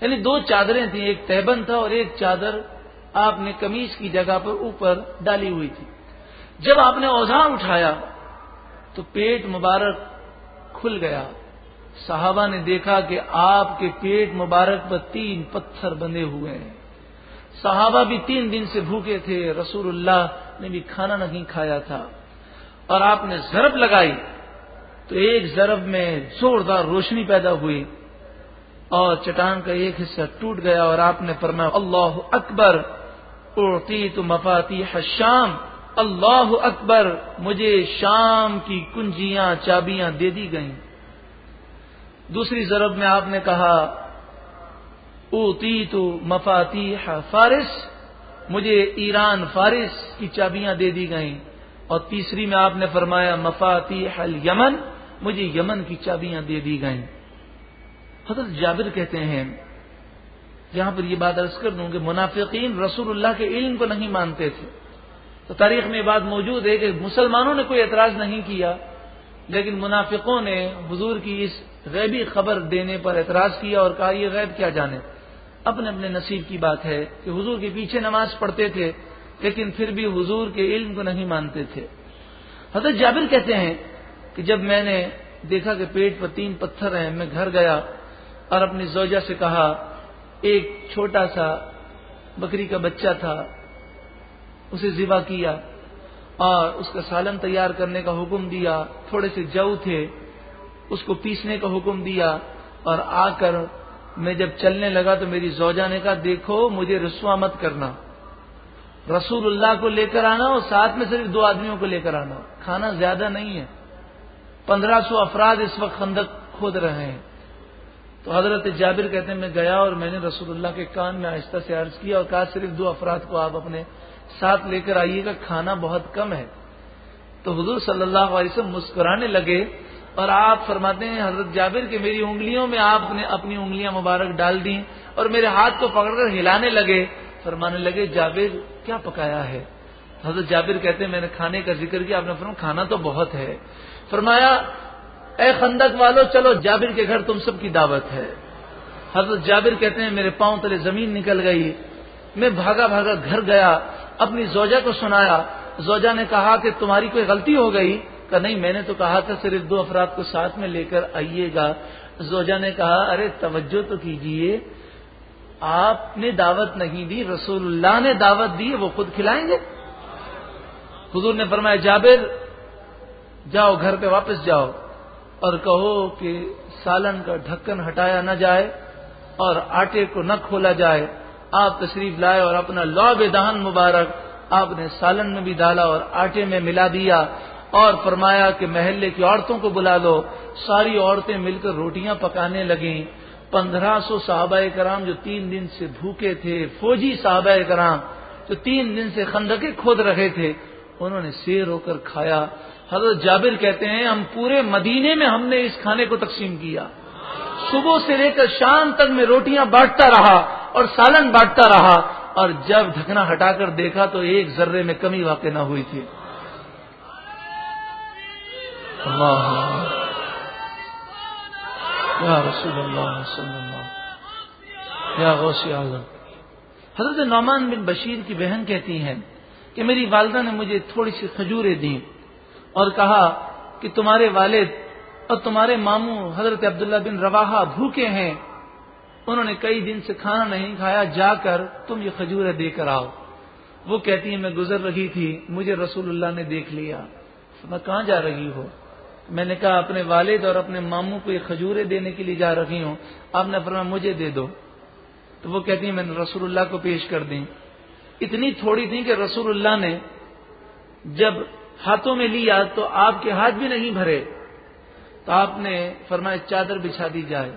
یعنی دو چادریں تھیں، ایک تہبند تھا اور ایک چادر آپ نے کمیز کی جگہ پر اوپر ڈالی ہوئی تھی۔ جب آپ نے اوزار اٹھایا تو پیٹ مبارک کھل گیا۔ صحابہ نے دیکھا کہ آپ کے پیٹ مبارک پر تین پتھر بندے ہوئے ہیں۔ صحابہ بھی تین دن سے بھوکے تھے۔ رسول اللہ نے بھی کھانا نہیں کھایا تھا۔ اور آپ نے ضرب لگائی تو ایک ضرب میں زوردار روشنی پیدا ہوئی اور چٹان کا ایک حصہ ٹوٹ گیا اور آپ نے فرمایا، اللہ اکبر اڑتی تو مفاتی حشام اللہ اکبر مجھے شام کی کنجیاں چابیاں دے دی گئیں۔ دوسری ضرب میں آپ نے کہا اوتی تو مفاتی فارس، مجھے ایران فارس کی چابیاں دے دی گئیں۔ اور تیسری میں آپ نے فرمایا مفاتی حل یمن مجھے یمن کی چابیاں دے دی گئیں۔ حضرت جابر کہتے ہیں، یہاں پر یہ بات عرض کر دوں کہ منافقین رسول اللہ کے علم کو نہیں مانتے تھے۔ تو تاریخ میں یہ بات موجود ہے کہ مسلمانوں نے کوئی اعتراض نہیں کیا، لیکن منافقوں نے حضور کی اس غیبی خبر دینے پر اعتراض کیا اور کہا یہ غیب کیا جانے۔ اپنے اپنے نصیب کی بات ہے کہ حضور کے پیچھے نماز پڑھتے تھے، لیکن پھر بھی حضور کے علم کو نہیں مانتے تھے۔ حضرت جابر کہتے ہیں کہ جب میں نے دیکھا کہ پیٹ پر تین پتھر ہیں، میں گھر گیا اور اپنی زوجہ سے کہا، ایک چھوٹا سا بکری کا بچہ تھا اسے ذبح کیا اور اس کا سالن تیار کرنے کا حکم دیا، تھوڑے سے جو تھے، اس کو پیسنے کا حکم دیا اور آ کر میں جب چلنے لگا تو میری زوجہ نے کہا، دیکھو، مجھے رسوا مت کرنا۔ رسول اللہ کو لے کر آنا اور ساتھ میں صرف دو آدمیوں کو لے کر آنا۔ کھانا زیادہ نہیں ہے۔ پندرہ سو افراد اس وقت خندق کھود رہے ہیں۔ تو حضرت جابر کہتے ہیں، میں گیا اور میں نے رسول اللہ کے کان میں آہستہ سے عرض کیا اور کہا، صرف دو افراد کو آپ اپنے ساتھ لے کر آئیے گا، کھانا بہت کم ہے۔ تو حضور صلی اللہ علیہ وسلم مسکرانے لگے اور آپ فرماتے ہیں، حضرت جابر کہ میری انگلیوں میں آپ نے اپنی انگلیاں مبارک ڈال دی اور میرے ہاتھ کو پکڑ کر ہلانے لگے۔ فرمانے لگے، جابر کیا پکایا ہے؟ حضرت جابر کہتے ہیں، میں نے کھانے کا ذکر کیا، آپ نے فرمایا، کھانا تو بہت ہے۔ فرمایا، اے خندق والو، چلو جابر کے گھر، تم سب کی دعوت ہے۔ حضرت جابر کہتے ہیں، میرے پاؤں تلے زمین نکل گئی۔ میں بھاگا بھاگا گھر گیا۔ اپنی زوجہ کو سنایا۔ زوجہ نے کہا کہ تمہاری کوئی غلطی ہو گئی؟ کہ نہیں، میں نے تو کہا تھا صرف دو افراد کو ساتھ میں لے کر آئیے گا۔ زوجہ نے کہا، ارے، توجہ تو کیجیے۔ آپ نے دعوت نہیں دی، رسول اللہ نے دعوت دی، وہ خود کھلائیں گے؟ حضور نے فرمایا، جابر، جاؤ، گھر پہ واپس جاؤ۔ اور کہو کہ سالن کا ڈھکن ہٹایا نہ جائے اور آٹے کو نہ کھولا جائے۔ آپ تشریف لائے اور اپنا لوب دہن مبارک آپ نے سالن میں بھی ڈالا اور آٹے میں ملا دیا اور فرمایا کہ محلے کی عورتوں کو بلا لو۔ ساری عورتیں مل کر روٹیاں پکانے لگیں۔ پندرہ سو صحابہ کرام جو تین دن سے بھوکے تھے، فوجی صحابہ کرام جو تین دن سے خندقیں کھود رہے تھے، انہوں نے سیر ہو کر کھایا۔ حضرت جابر کہتے ہیں، ہم پورے مدینے میں ہم نے اس کھانے کو تقسیم کیا۔ صبح سے لے کر شام تک میں روٹیاں بانٹتا رہا۔ اور سالن بانٹتا رہا اور جب ڈھکنا ہٹا کر دیکھا تو ایک ذرے میں کمی واقع نہ ہوئی تھی۔ یا رسول اللہ صلی اللہ یا غوثی اعظم۔ حضرت نعمان بن بشیر کی بہن کہتی ہیں کہ میری والدہ نے مجھے تھوڑی سی کھجوریں دیں اور کہا کہ تمہارے والد اور تمہارے ماموں حضرت عبداللہ بن رواحہ بھوکے ہیں۔ انہوں نے کئی دن سے کھانا نہیں کھایا، جا کر تم یہ کھجورے دے کر آؤ۔ وہ کہتی ہیں، میں گزر رہی تھی، مجھے رسول اللہ نے دیکھ لیا۔ میں کہاں جا رہی ہوں؟ میں نے کہا، اپنے والد اور اپنے ماموں کو یہ کھجورے دینے کے لیے جا رہی ہوں۔ آپ نے فرمایا، مجھے دے دو۔ تو وہ کہتی ہیں، میں نے رسول اللہ کو پیش کر دی اتنی تھوڑی تھی کہ رسول اللہ نے جب ہاتھوں میں لیا تو آپ کے ہاتھ بھی نہیں بھرے۔ تو آپ نے فرمایا، چادر بچھا دی جائے۔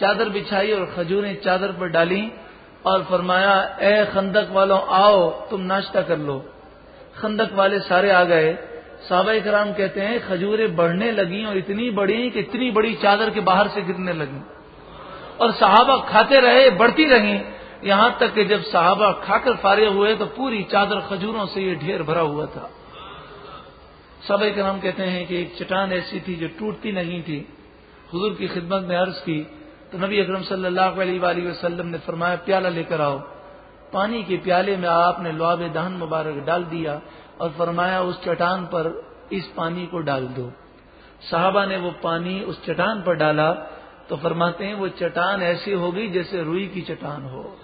چادر بچھائی اور کھجوریں چادر پر ڈالی اور فرمایا، اے خندق والوں، آؤ، تم ناشتہ کر لو۔ خندق والے سارے آ گئے۔ صحابہ کرام کہتے ہیں، کھجوریں بڑھنے لگی اور اتنی بڑی کہ اتنی بڑی چادر کے باہر سے گرنے لگی اور صحابہ کھاتے رہے، بڑھتی رہی یہاں تک کہ جب صحابہ کھا کر فارغ ہوئے تو پوری چادر کھجوروں سے یہ ڈھیر بھرا ہوا تھا۔ سب ایک نام کہتے ہیں کہ ایک چٹان ایسی تھی جو ٹوٹتی نہیں تھی۔ حضور کی خدمت میں عرض کی تو نبی اکرم صلی اللہ علیہ وآلہ وسلم نے فرمایا، پیالہ لے کر آؤ۔ پانی کے پیالے میں آپ نے لواب دہن مبارک ڈال دیا اور فرمایا، اس چٹان پر اس پانی کو ڈال دو۔ صحابہ نے وہ پانی اس چٹان پر ڈالا تو فرماتے ہیں، وہ چٹان ایسی ہو گئی جیسے روئی کی چٹان ہو۔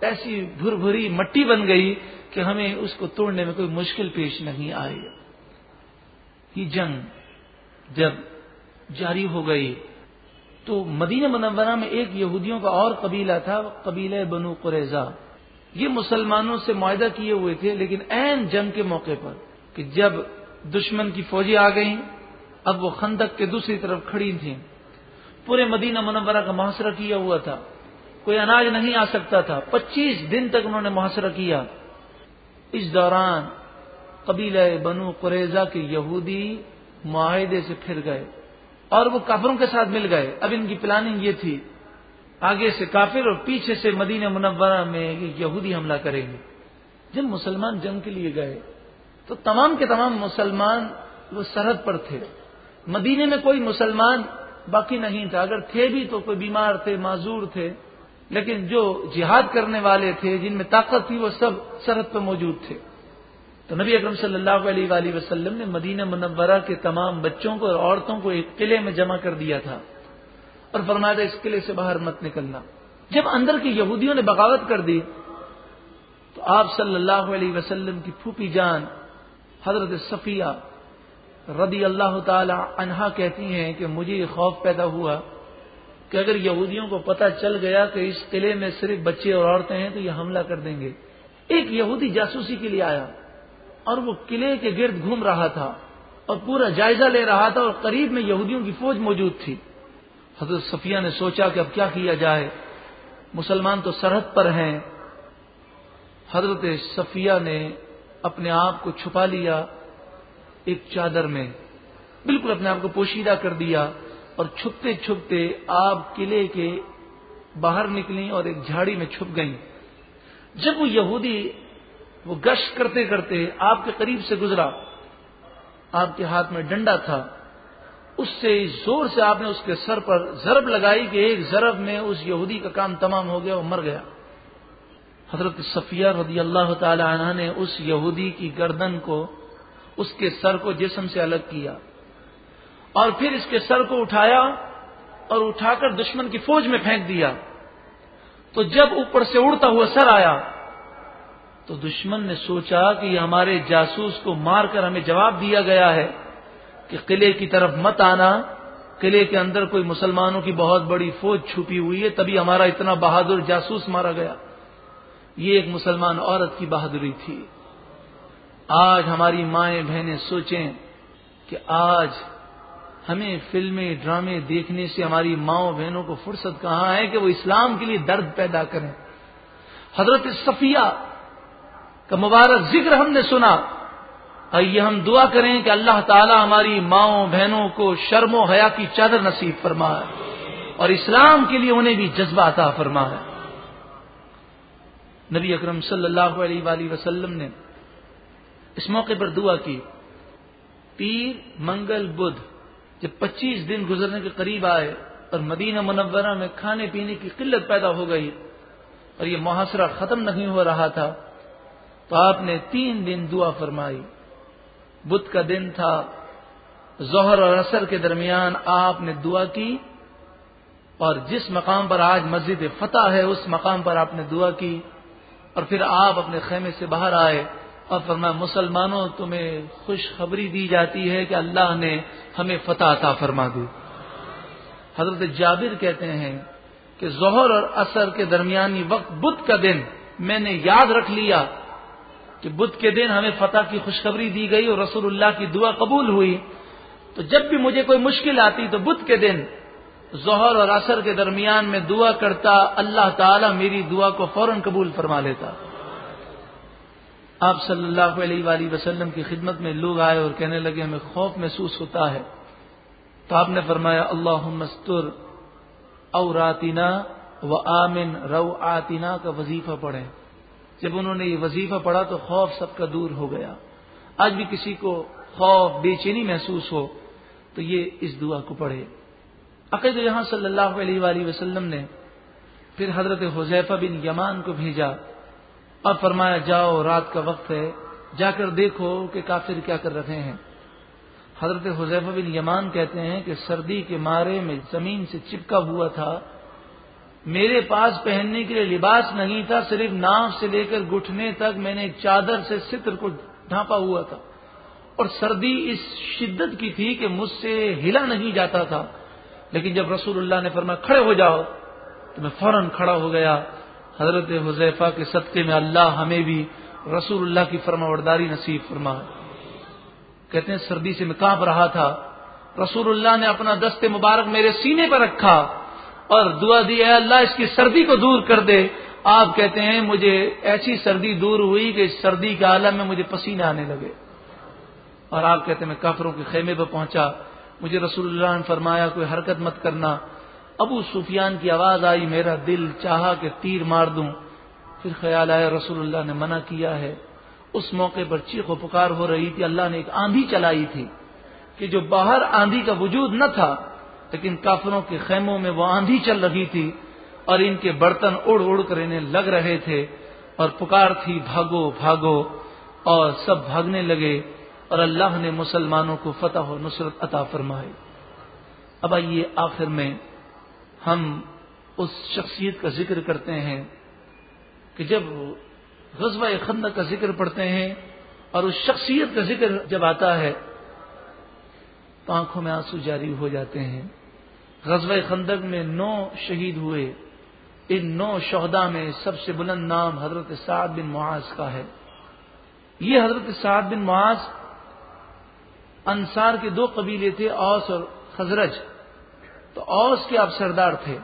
ایسی بھر بھری مٹی بن گئی کہ ہمیں اس کو توڑنے میں کوئی مشکل پیش نہیں آئی۔ یہ جنگ جب جاری ہو گئی تو مدینہ منورہ میں ایک یہودیوں کا اور قبیلہ تھا، قبیلہ بنو قریضہ یہ مسلمانوں سے معاہدہ کیے ہوئے تھے، لیکن این جنگ کے موقع پر کہ جب دشمن کی فوجیں آ گئیں، اب وہ خندق کے دوسری طرف کھڑی تھیں۔ پورے مدینہ منورہ کا محاصرہ کیا ہوا تھا۔ کوئی اناج نہیں آ سکتا تھا۔ پچیس دن تک انہوں نے محاصرہ کیا۔ اس دوران قبیلہ بنو قریضہ کے یہودی معاہدے سے پھر گئے۔ اور وہ کافروں کے ساتھ مل گئے۔ اب ان کی پلاننگ یہ تھی، آگے سے کافر اور پیچھے سے مدینہ منورہ میں یہودی حملہ کریں گے۔ جب مسلمان جنگ کے لیے گئے، تو تمام کے تمام مسلمان وہ سرحد پر تھے۔ مدینے میں کوئی مسلمان باقی نہیں تھا۔ اگر تھے بھی تو کوئی بیمار تھے، معذور تھے، لیکن جو جہاد کرنے والے تھے، جن میں طاقت تھی، وہ سب سرحد پہ موجود تھے۔ تو نبی اکرم صلی اللہ علیہ وآلہ وسلم نے مدینہ منورہ کے تمام بچوں کو اور عورتوں کو ایک قلعے میں جمع کر دیا تھا اور فرمایا اس قلعے سے باہر مت نکلنا۔ جب اندر کے یہودیوں نے بغاوت کر دی، تو آپ صلی اللہ علیہ وسلم کی پھوپھی جان حضرت صفیہ رضی اللہ تعالی عنہا کہتی ہیں کہ مجھے یہ خوف پیدا ہوا کہ اگر یہودیوں کو پتہ چل گیا کہ اس قلعے میں صرف بچے اور عورتیں ہیں تو یہ حملہ کر دیں گے۔ ایک یہودی جاسوسی کے لیے آیا۔ اور وہ قلعے کے گرد گھوم رہا تھا اور پورا جائزہ لے رہا تھا اور قریب میں یہودیوں کی فوج موجود تھی۔ حضرت صفیہ نے سوچا کہ اب کیا کیا جائے۔ مسلمان تو سرحد پر ہیں۔ حضرت صفیہ نے اپنے آپ کو چھپا لیا ایک چادر میں، بالکل اپنے آپ کو پوشیدہ کر دیا اور چھپتے چھپتے آپ قلعے کے باہر نکلی اور ایک جھاڑی میں چھپ گئیں۔ جب وہ یہودی وہ گشت کرتے کرتے آپ کے قریب سے گزرا۔ آپ کے ہاتھ میں ڈنڈا تھا۔ اس سے زور سے آپ نے اس کے سر پر ضرب لگائی کہ ایک ضرب میں اس یہودی کا کام تمام ہو گیا وہ مر گیا۔ حضرت صفیہ رضی اللہ تعالی عنہ نے اس یہودی کی گردن کو اس کے سر کو جسم سے الگ کیا اور پھر اس کے سر کو اٹھایا اور اٹھا کر دشمن کی فوج میں پھینک دیا۔ تو جب اوپر سے اڑتا ہوا سر آیا تو دشمن نے سوچا کہ یہ ہمارے جاسوس کو مار کر ہمیں جواب دیا گیا ہے کہ قلعے کی طرف مت آنا۔ قلعے کے اندر کوئی مسلمانوں کی بہت بڑی فوج چھپی ہوئی ہے، تبھی ہمارا اتنا بہادر جاسوس مارا گیا۔ یہ ایک مسلمان عورت کی بہادری تھی۔ آج ہماری مائیں بہنیں سوچیں کہ آج ہمیں فلمیں، ڈرامے دیکھنے سے ہماری ماؤں بہنوں کو فرصت کہاں ہے کہ وہ اسلام کے لیے درد پیدا کریں۔ حضرت صفیہ کا مبارک ذکر ہم نے سنا۔ آئیے ہم دعا کریں کہ اللہ تعالی ہماری ماؤں بہنوں کو شرم و حیا کی چادر نصیب فرمائے اور اسلام کے لیے انہیں بھی جذبہ عطا فرمائے۔ نبی اکرم صلی اللہ علیہ وآلہ وسلم نے اس موقع پر دعا کی۔ پیر منگل بدھ جب پچیس دن گزرنے کے قریب آئے اور مدینہ منورہ میں کھانے پینے کی قلت پیدا ہو گئی اور یہ محاصرہ ختم نہیں ہو رہا تھا تو آپ نے تین دن دعا فرمائی۔ بدھ کا دن تھا۔ ظہر اور اثر کے درمیان آپ نے دعا کی۔ اور جس مقام پر آج مسجد فتح ہے، اس مقام پر آپ نے دعا کی۔ اور پھر آپ اپنے خیمے سے باہر آئے۔ اور فرمایا، مسلمانوں، تمہیں خوشخبری دی جاتی ہے کہ اللہ نے ہمیں فتح عطا فرما دی۔ حضرت جابر کہتے ہیں کہ ظہر اور اثر کے درمیانی وقت بدھ کا دن میں نے یاد رکھ لیا۔ کہ بدھ کے دن ہمیں فتح کی خوشخبری دی گئی اور رسول اللہ کی دعا قبول ہوئی۔ تو جب بھی مجھے کوئی مشکل آتی تو بدھ کے دن ظہر اور اثر کے درمیان میں دعا کرتا، اللہ تعالیٰ میری دعا کو فوراً قبول فرما لیتا۔ آپ صلی اللہ علیہ وآلہ وسلم کی خدمت میں لوگ آئے اور کہنے لگے، ہمیں خوف محسوس ہوتا ہے۔ تو آپ نے فرمایا اللہ مستر او راتینا و آمن رو آتینا کا وظیفہ پڑھیں۔ جب انہوں نے یہ وظیفہ پڑھا تو خوف سب کا دور ہو گیا۔ آج بھی کسی کو خوف، بے چینی محسوس ہو تو یہ اس دعا کو پڑھے۔ عقید یہاں صلی اللہ علیہ وآلہ وسلم نے پھر حضرت حذیفہ بن یمان کو بھیجا۔ اور فرمایا، جاؤ، رات کا وقت ہے، جا کر دیکھو کہ کافر کیا کر رہے ہیں۔ حضرت حذیفہ بن یمان کہتے ہیں کہ سردی کے مارے میں زمین سے چپکا ہوا تھا۔ میرے پاس پہننے کے لیے لباس نہیں تھا، صرف ناف سے لے کر گٹھنے تک میں نے ایک چادر سے ستر کو ڈھانپا ہوا تھا۔ اور سردی اس شدت کی تھی کہ مجھ سے ہلا نہیں جاتا تھا۔ لیکن جب رسول اللہ نے فرمایا، کھڑے ہو جاؤ، تو میں فوراً کھڑا ہو گیا۔ حضرت حذیفہ کے صدقے میں اللہ ہمیں بھی رسول اللہ کی فرما ورداری نصیب فرما۔ کہتے ہیں، سردی سے میں کانپ رہا تھا۔ رسول اللہ نے اپنا دست مبارک میرے سینے پر رکھا۔ اور دعا دی ہے اللہ، اس کی سردی کو دور کر دے۔ آپ کہتے ہیں، مجھے ایسی سردی دور ہوئی کہ اس سردی کے عالم میں مجھے پسینے آنے لگے۔ اور آپ کہتے ہیں، میں کافروں کے خیمے پہ پہنچا۔ مجھے رسول اللہ نے فرمایا، کوئی حرکت مت کرنا۔ ابو سفیان کی آواز آئی، میرا دل چاہا کہ تیر مار دوں۔ پھر خیال آیا، رسول اللہ نے منع کیا ہے۔ اس موقع پر چیخ و پکار ہو رہی تھی۔ اللہ نے ایک آندھی چلائی تھی کہ جو باہر آندھی کا وجود نہ تھا لیکن کافروں کے خیموں میں وہ آندھی چل رہی تھی اور ان کے برتن اڑ اڑ کر انہیں لگ رہے تھے اور پکار تھی، بھاگو بھاگو اور سب بھاگنے لگے اور اللہ نے مسلمانوں کو فتح و نصرت عطا فرمائے اب آئیے آخر میں ہم اس شخصیت کا ذکر کرتے ہیں کہ جب غزوہ خندق کا ذکر پڑھتے ہیں اور اس شخصیت کا ذکر جب آتا ہے تو آنکھوں میں آنسو جاری ہو جاتے ہیں۔ غزوہ خندق میں نو شہید ہوئے۔ ان نو شہدا میں سب سے بلند نام حضرت سعد بن معاذ کا ہے۔ یہ حضرت سعد بن معاذ انصار کے دو قبیلے تھے، اوس اور خزرج۔ تو اوس کے آپ سردار تھے۔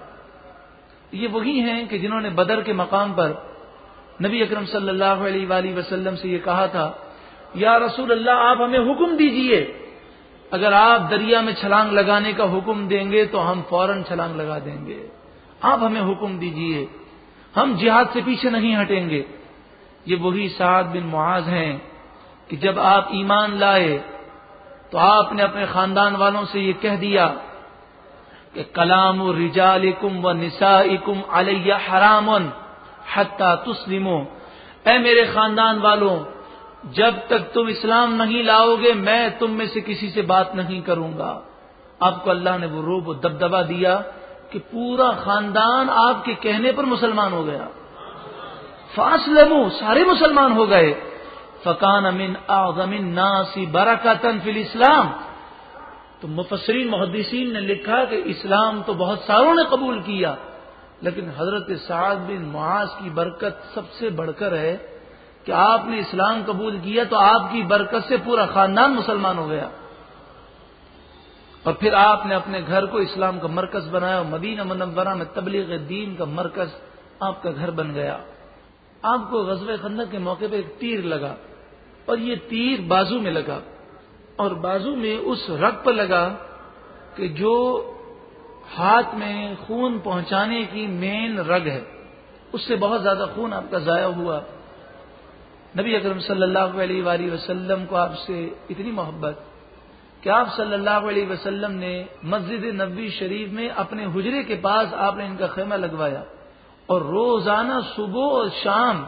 یہ وہی ہیں کہ جنہوں نے بدر کے مقام پر نبی اکرم صلی اللہ علیہ وآلہ وسلم سے یہ کہا تھا، یا رسول اللہ، آپ ہمیں حکم دیجیے اگر آپ دریا میں چھلانگ لگانے کا حکم دیں گے تو ہم فوراً چھلانگ لگا دیں گے۔ آپ ہمیں حکم دیجیے۔ ہم جہاد سے پیچھے نہیں ہٹیں گے۔ یہ وہی سعد بن معاذ ہیں کہ جب آپ ایمان لائے تو آپ نے اپنے خاندان والوں سے یہ کہہ دیا کہ کلام و رجال کم و نسا کم علیہ حرام حتہ تسلمو۔ اے میرے خاندان والوں جب تک تم اسلام نہیں لاؤ گے، میں تم میں سے کسی سے بات نہیں کروں گا۔ آپ کو اللہ نے وہ روب و دبدبا دیا کہ پورا خاندان آپ کے کہنے پر مسلمان ہو گیا۔ فاصلمو سارے مسلمان ہو گئے۔ فقان امن آغمن ناسی برکاتن فی اسلام تو مفسرین، محدثین نے لکھا کہ اسلام تو بہت ساروں نے قبول کیا، لیکن حضرت سعد بن معاذ کی برکت سب سے بڑھ کر ہے۔ کہ آپ نے اسلام قبول کیا تو آپ کی برکت سے پورا خاندان مسلمان ہو گیا۔ اور پھر آپ نے اپنے گھر کو اسلام کا مرکز بنایا، اور مدینہ منورہ میں تبلیغ دین کا مرکز آپ کا گھر بن گیا۔ آپ کو غزب خندق کے موقع پہ ایک تیر لگا، اور یہ تیر بازو میں لگا۔ اور بازو میں اس رگ پر لگا کہ جو ہاتھ میں خون پہنچانے کی مین رگ ہے، اس سے بہت زیادہ خون آپ کا ضائع ہوا۔ نبی اکرم صلی اللہ علیہ وآلہ وسلم کو آپ سے اتنی محبت کہ آپ صلی اللہ علیہ وسلم نے مسجد نبی شریف میں اپنے حجرے کے پاس آپ نے ان کا خیمہ لگوایا اور روزانہ صبح اور شام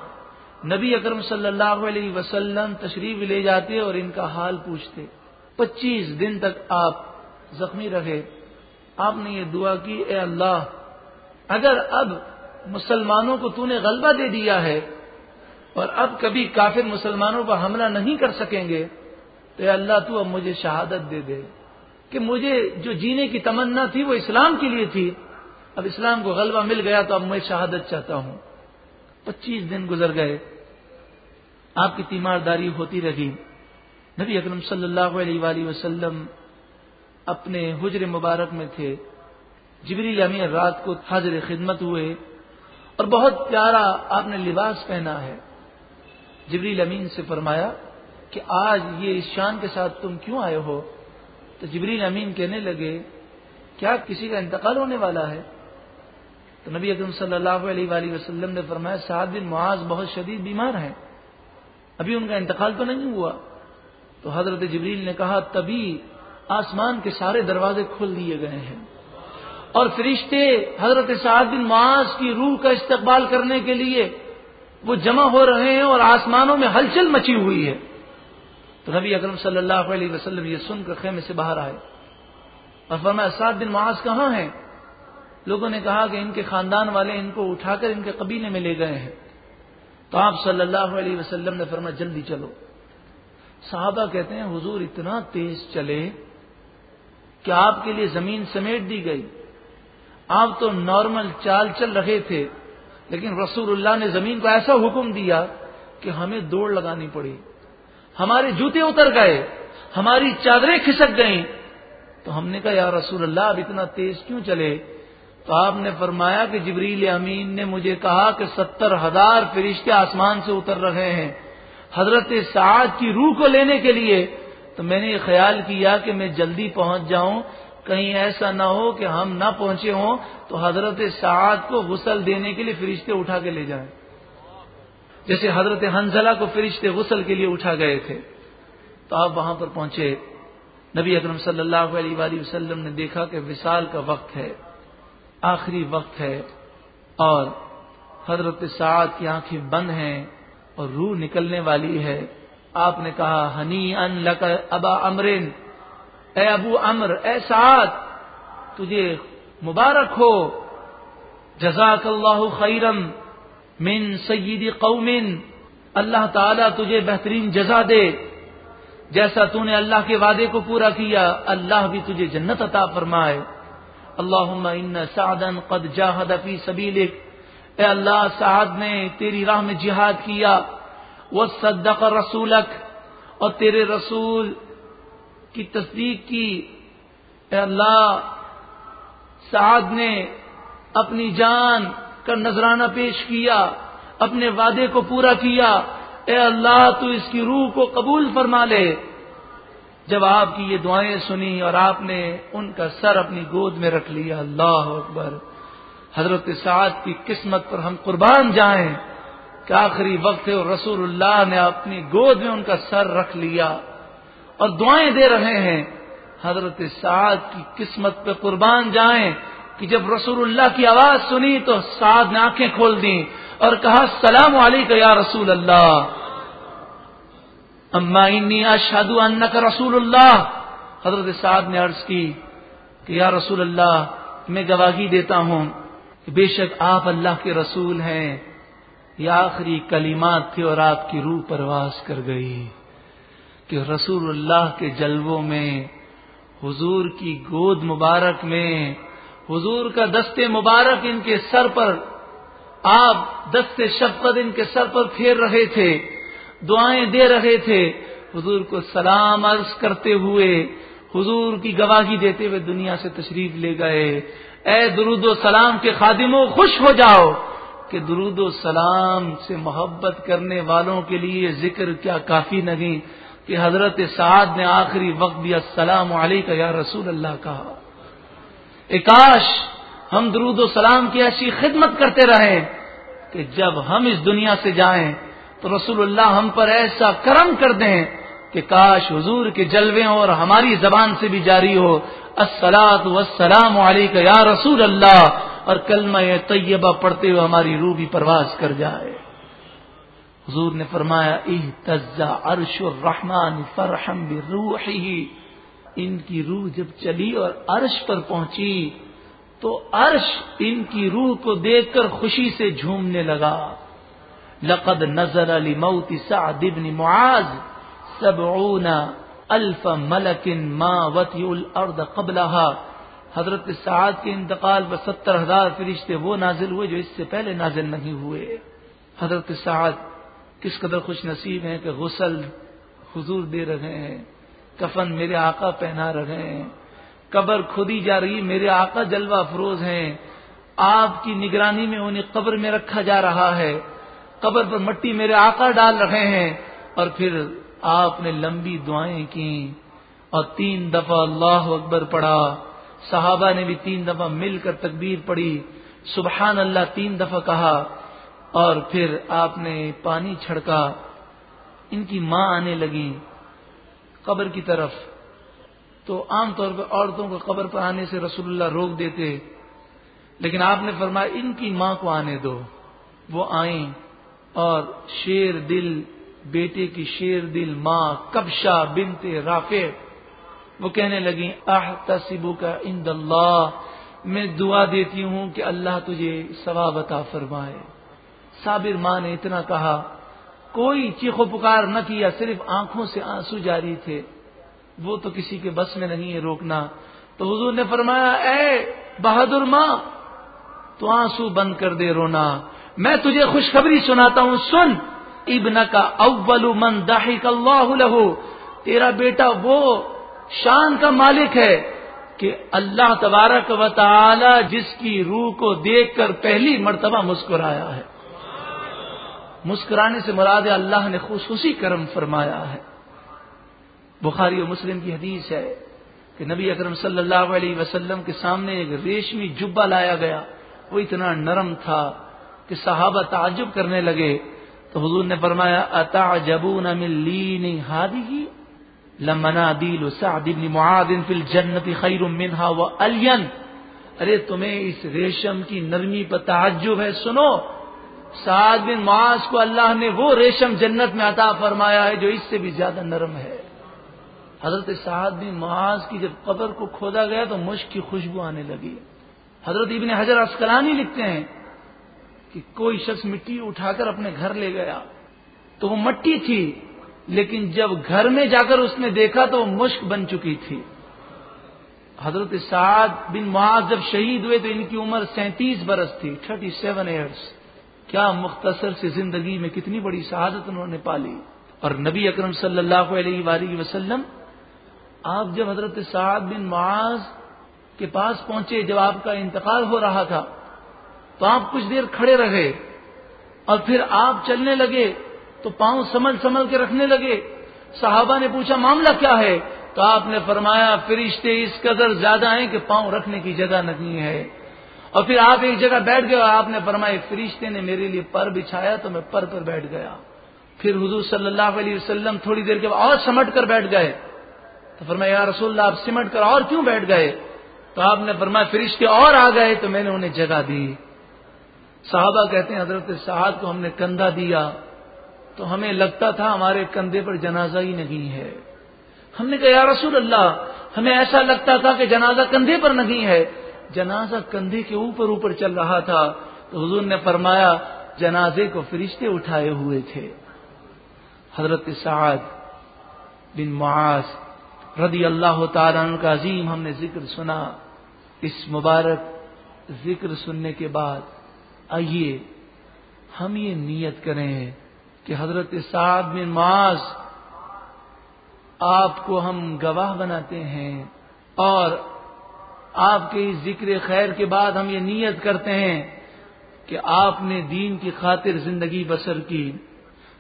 نبی اکرم صلی اللہ علیہ وسلم تشریف لے جاتے اور ان کا حال پوچھتے۔ پچیس دن تک آپ زخمی رہے۔ آپ نے یہ دعا کی، اے اللہ، اگر اب مسلمانوں کو تو نے غلبہ دے دیا ہے اور اب کبھی کافر مسلمانوں پر حملہ نہیں کر سکیں گے، تو اللہ تو اب مجھے شہادت دے دے کہ مجھے جو جینے کی تمنا تھی وہ اسلام کے لیے تھی۔ اب اسلام کو غلبہ مل گیا تو اب میں شہادت چاہتا ہوں۔ پچیس دن گزر گئے، آپ کی تیمارداری ہوتی رہی۔ نبی اکرم صلی اللہ علیہ وآلہ وسلم اپنے حجر مبارک میں تھے۔ جبری امیر رات کو حاضر خدمت ہوئے اور بہت پیارا آپ نے لباس پہنا ہے۔ جبری امین سے فرمایا کہ آج یہ اس شان کے ساتھ تم کیوں آئے ہو؟ تو جبریل امین کہنے لگے، کیا کسی کا انتقال ہونے والا ہے؟ تو نبی اکرم صلی اللہ علیہ وآلہ وسلم نے فرمایا، سعد بن معاذ بہت شدید بیمار ہیں، ابھی ان کا انتقال تو نہیں ہوا۔ تو حضرت جبریل نے کہا، تبھی آسمان کے سارے دروازے کھول دیے گئے ہیں۔ اور فرشتے حضرت سعد بن معاذ کی روح کا استقبال کرنے کے لیے وہ جمع ہو رہے ہیں اور آسمانوں میں ہلچل مچی ہوئی ہے۔ تو نبی اکرم صلی اللہ علیہ وسلم یہ سن کر خیمے سے باہر آئے۔ اور فرمایا سات دن معاذ کہاں ہیں؟ لوگوں نے کہا کہ ان کے خاندان والے ان کو اٹھا کر ان کے قبیلے میں لے گئے ہیں۔ تو آپ صلی اللہ علیہ وسلم نے فرمایا، جلدی چلو۔ صحابہ کہتے ہیں، حضور اتنا تیز چلے کہ آپ کے لیے زمین سمیٹ دی گئی۔ آپ تو نارمل چال چل رہے تھے۔ لیکن رسول اللہ نے زمین کو ایسا حکم دیا کہ ہمیں دوڑ لگانی پڑی۔ ہمارے جوتے اتر گئے، ہماری چادریں کھسک گئیں۔ تو ہم نے کہا، یا رسول اللہ، اب اتنا تیز کیوں چلے؟ تو آپ نے فرمایا کہ جبریل امین نے مجھے کہا کہ ستر ہزار فرشتے آسمان سے اتر رہے ہیں۔ حضرت سعد کی روح کو لینے کے لیے۔ تو میں نے یہ خیال کیا کہ میں جلدی پہنچ جاؤں کہیں ایسا نہ ہو کہ ہم نہ پہنچے ہوں تو حضرت سعد کو غسل دینے کے لیے فرشتے اٹھا کے لے جائیں۔ جیسے حضرت حنزلہ کو فرشتے غسل کے لیے اٹھا گئے تھے۔ تو آپ وہاں پر پہنچے۔ نبی اکرم صلی اللہ علیہ وآلہ وسلم نے دیکھا کہ وصال کا وقت ہے، آخری وقت ہے اور حضرت سعد کی آنکھیں بند ہیں اور روح نکلنے والی ہے۔ آپ نے کہا، ہنی ان لک ابا امرن۔ اے ابو امر اے سعد، تجھے مبارک ہو۔ جزاک اللہ خیرم من سیدی قومن، اللہ تعالیٰ تجھے بہترین جزا دے۔ جیسا تو نے اللہ کے وعدے کو پورا کیا، اللہ بھی تجھے جنت عطا فرمائے۔ اللہ ان سعدن قد جاہد فی سبیلک۔ اے اللہ، سعد نے تیری راہ میں جہاد کیا۔ وہ صدق رسولک اور تیرے رسول کی تصدیق کی۔ اے اللہ، سعد نے اپنی جان کا نذرانہ پیش کیا، اپنے وعدے کو پورا کیا۔ اے اللہ، تو اس کی روح کو قبول فرما لے۔ جب آپ کی یہ دعائیں سنی اور آپ نے ان کا سر اپنی گود میں رکھ لیا، اللہ اکبر۔ حضرت سعد کی قسمت پر ہم قربان جائیں۔ کہ آخری وقت ہے اور رسول اللہ نے اپنی گود میں ان کا سر رکھ لیا۔ اور دعائیں دے رہے ہیں۔ حضرت سعد کی قسمت پہ قربان جائیں کہ جب رسول اللہ کی آواز سنی تو سعد نے آنکھیں کھول دی اور کہا، السلام علیکم یا رسول اللہ. اما انی اشہد انک رسول اللہ۔ حضرت سعد نے عرض کی کہ، یا رسول اللہ، میں گواہی دیتا ہوں کہ بے شک آپ اللہ کے رسول ہیں۔ یہ آخری کلمات تھے اور آپ کی روح پرواز کر گئی۔ کہ رسول اللہ کے جلووں میں، حضور کی گود مبارک میں، حضور کا دست مبارک ان کے سر پر، آپ دست شفقت ان کے سر پر پھیر رہے تھے، دعائیں دے رہے تھے، حضور کو سلام عرض کرتے ہوئے، حضور کی گواہی دیتے ہوئے دنیا سے تشریف لے گئے۔ اے درود و سلام کے خادموں، خوش ہو جاؤ کہ درود و سلام سے محبت کرنے والوں کے لیے ذکر کیا کافی نہیں۔ کہ حضرت سعد نے آخری وقت بھی السلام علیکم یا رسول اللہ کہا۔ اکاش، ہم درود و سلام کی ایسی خدمت کرتے رہیں کہ جب ہم اس دنیا سے جائیں تو رسول اللہ ہم پر ایسا کرم کر دیں کہ کاش حضور کے جلوے اور ہماری زبان سے بھی جاری ہو۔ السلاط وسلام علیکم یا رسول اللہ، اور کلمہ طیبہ پڑھتے ہوئے ہماری روح بھی پرواز کر جائے۔ حضور نے فرمایا عرش الرحمن فرحم بروحی ان کی روح جب چلی اور عرش پر پہنچی، تو عرش ان کی روح کو دیکھ کر خوشی سے جھومنے لگا۔ لقد نظر علی موتی سعد ابن معاذ۔ سبعون الف ملک ما وتی الارض قبلها۔ حضرت سعد کے انتقال پر ستر ہزار فرشتے وہ نازل ہوئے جو اس سے پہلے نازل نہیں ہوئے۔ حضرت سعد کس قدر خوش نصیب ہیں کہ غسل حضور دے رہے ہیں، کفن میرے آقا پہنا رہے ہیں، قبر کھودی جا رہی، میرے آقا جلوہ افروز ہیں، آپ کی نگرانی میں انہیں قبر میں رکھا جا رہا ہے، قبر پر مٹی میرے آقا ڈال رہے ہیں، اور پھر آپ نے لمبی دعائیں کی اور تین دفعہ اللہ اکبر پڑھا، صحابہ نے بھی تین دفعہ مل کر تکبیر پڑھی، سبحان اللہ تین دفعہ کہا اور پھر آپ نے پانی چھڑکا، ان کی ماں آنے لگی قبر کی طرف۔ تو عام طور پر عورتوں کو قبر پر آنے سے رسول اللہ روک دیتے، لیکن آپ نے فرمایا ان کی ماں کو آنے دو۔ وہ آئیں اور شیر دل، بیٹے کی شیر دل ماں کبشا بنتے رافع۔ وہ کہنے لگی آہ تصبو کا اند اللہ، میں دعا دیتی ہوں کہ اللہ تجھے ثواب عطا فرمائے۔ صابر ماں نے اتنا کہا، کوئی چیخ و پکار نہ کیا، صرف آنکھوں سے آنسو جاری تھے۔ وہ تو کسی کے بس میں نہیں ہے، روکنا۔ تو حضور نے فرمایا، اے بہادر ماں، تو آنسو بند کر دے رونا۔ میں تجھے خوشخبری سناتا ہوں، سن ابن کا اول من داحک اللہ لہو۔ تیرا بیٹا وہ شان کا مالک ہے کہ اللہ تبارک و تعالی جس کی روح کو دیکھ کر پہلی مرتبہ مسکرایا ہے۔ مسکرانے سے مراد اللہ نے خصوصی کرم فرمایا ہے۔ بخاری و مسلم کی حدیث ہے کہ نبی اکرم صلی اللہ علیہ وسلم کے سامنے ایک ریشمی جبا لایا گیا۔ وہ اتنا نرم تھا کہ صحابہ تعجب کرنے لگے۔ تو حضور نے فرمایا اتا جبو نہ ہادی لمنا دل سعد بن معاذ فی الجنت خیر منها والین ارے تمہیں اس ریشم کی نرمی پر تعجب ہے، سنو۔ سعد بن معاذ کو اللہ نے وہ ریشم جنت میں عطا فرمایا ہے جو اس سے بھی زیادہ نرم ہے۔ حضرت سعد بن معاذ کی جب قبر کو کھودا گیا تو مشک کی خوشبو آنے لگی۔ حضرت ابن حضر اسکلانی لکھتے ہیں کہ کوئی شخص مٹی اٹھا کر اپنے گھر لے گیا تو وہ مٹی تھی، لیکن جب گھر میں جا کر اس نے دیکھا تو وہ مشک بن چکی تھی۔ حضرت سعد بن معاذ جب شہید ہوئے تو ان کی عمر سینتیس برس تھی، تھرٹی سیون ایئرس۔ کیا مختصر سے زندگی میں کتنی بڑی شہادت انہوں نے پالی؟ اور نبی اکرم صلی اللہ علیہ وآلہ وسلم، آپ جب حضرت سعد بن معاذ کے پاس پہنچے، جب آپ کا انتقال ہو رہا تھا، تو آپ کچھ دیر کھڑے رہے اور پھر آپ چلنے لگے، تو پاؤں سمل سمل کے رکھنے لگے۔ صحابہ نے پوچھا، معاملہ کیا ہے؟ تو آپ نے فرمایا، فرشتے اس قدر زیادہ ہیں کہ پاؤں رکھنے کی جگہ نہیں ہے۔ اور پھر آپ ایک جگہ بیٹھ گئے اور آپ نے فرمایا فرشتے نے میرے لیے پر بچھایا تو میں پر پر بیٹھ گیا۔ پھر حضور صلی اللہ علیہ وسلم تھوڑی دیر کے بعد اور سمٹ کر بیٹھ گئے۔ تو فرمایا، یا رسول اللہ، آپ سمٹ کر اور کیوں بیٹھ گئے؟ تو آپ نے فرمایا، فرشتے اور آ گئے تو میں نے انہیں جگہ دی۔ صحابہ کہتے ہیں، حضرت سعد کو ہم نے کندھا دیا۔ تو ہمیں لگتا تھا ہمارے کندھے پر جنازہ ہی نہیں ہے۔ ہم نے کہا، یا رسول اللہ، ہمیں ایسا لگتا تھا کہ جنازہ کندھے پر نہیں ہے۔ جنازہ کندھے کے اوپر اوپر چل رہا تھا تو حضور نے فرمایا، جنازے کو فرشتے اٹھائے ہوئے تھے۔ حضرت سعد بن معاذ رضی اللہ تعالیٰ عنہ کا عظیم ہم نے ذکر سنا۔ اس مبارک ذکر سننے کے بعد آئیے ہم یہ نیت کریں کہ حضرت سعد بن معاذ آپ کو ہم گواہ بناتے ہیں اور آپ کے اس ذکر خیر کے بعد ہم یہ نیت کرتے ہیں کہ آپ نے دین کی خاطر زندگی بسر کی،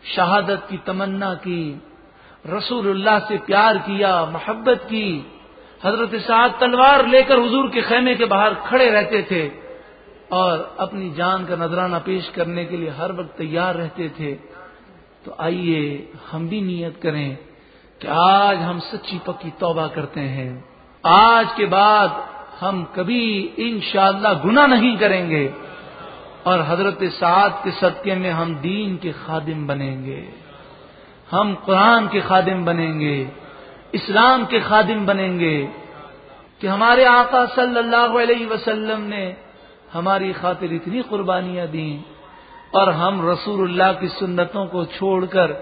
شہادت کی تمنا کی، رسول اللہ سے پیار کیا، محبت کی، حضرت سعد تلوار لے کر حضور کے خیمے کے باہر کھڑے رہتے تھے اور اپنی جان کا نذرانہ پیش کرنے کے لیے ہر وقت تیار رہتے تھے۔ تو آئیے ہم بھی نیت کریں کہ آج ہم سچی پکی توبہ کرتے ہیں۔ آج کے بعد ہم کبھی انشاءاللہ اللہ گنا نہیں کریں گے۔ اور حضرت سعد کے صدقے میں ہم دین کے خادم بنیں گے۔ ہم قرآن کے خادم بنیں گے۔ اسلام کے خادم بنیں گے۔ کہ ہمارے آقا صلی اللہ علیہ وسلم نے ہماری خاطر اتنی قربانیاں دیں اور ہم رسول اللہ کی سنتوں کو چھوڑ کر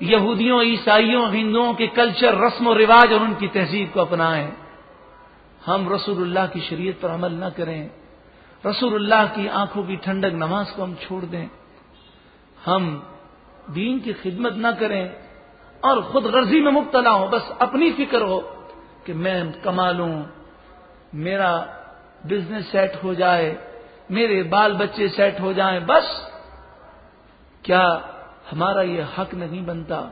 یہودیوں، عیسائیوں، ہندوؤں کے کلچر، رسم و رواج اور ان کی تہذیب کو اپنائیں۔ ہم رسول اللہ کی شریعت پر عمل نہ کریں۔ رسول اللہ کی آنکھوں کی ٹھنڈک نماز کو ہم چھوڑ دیں۔ ہم دین کی خدمت نہ کریں اور خود غرضی میں مبتلا ہوں۔ بس اپنی فکر ہو کہ میں کما لوں میرا بزنس سیٹ ہو جائے، میرے بال بچے سیٹ ہو جائیں۔ بس کیا ہمارا یہ حق نہیں بنتا؟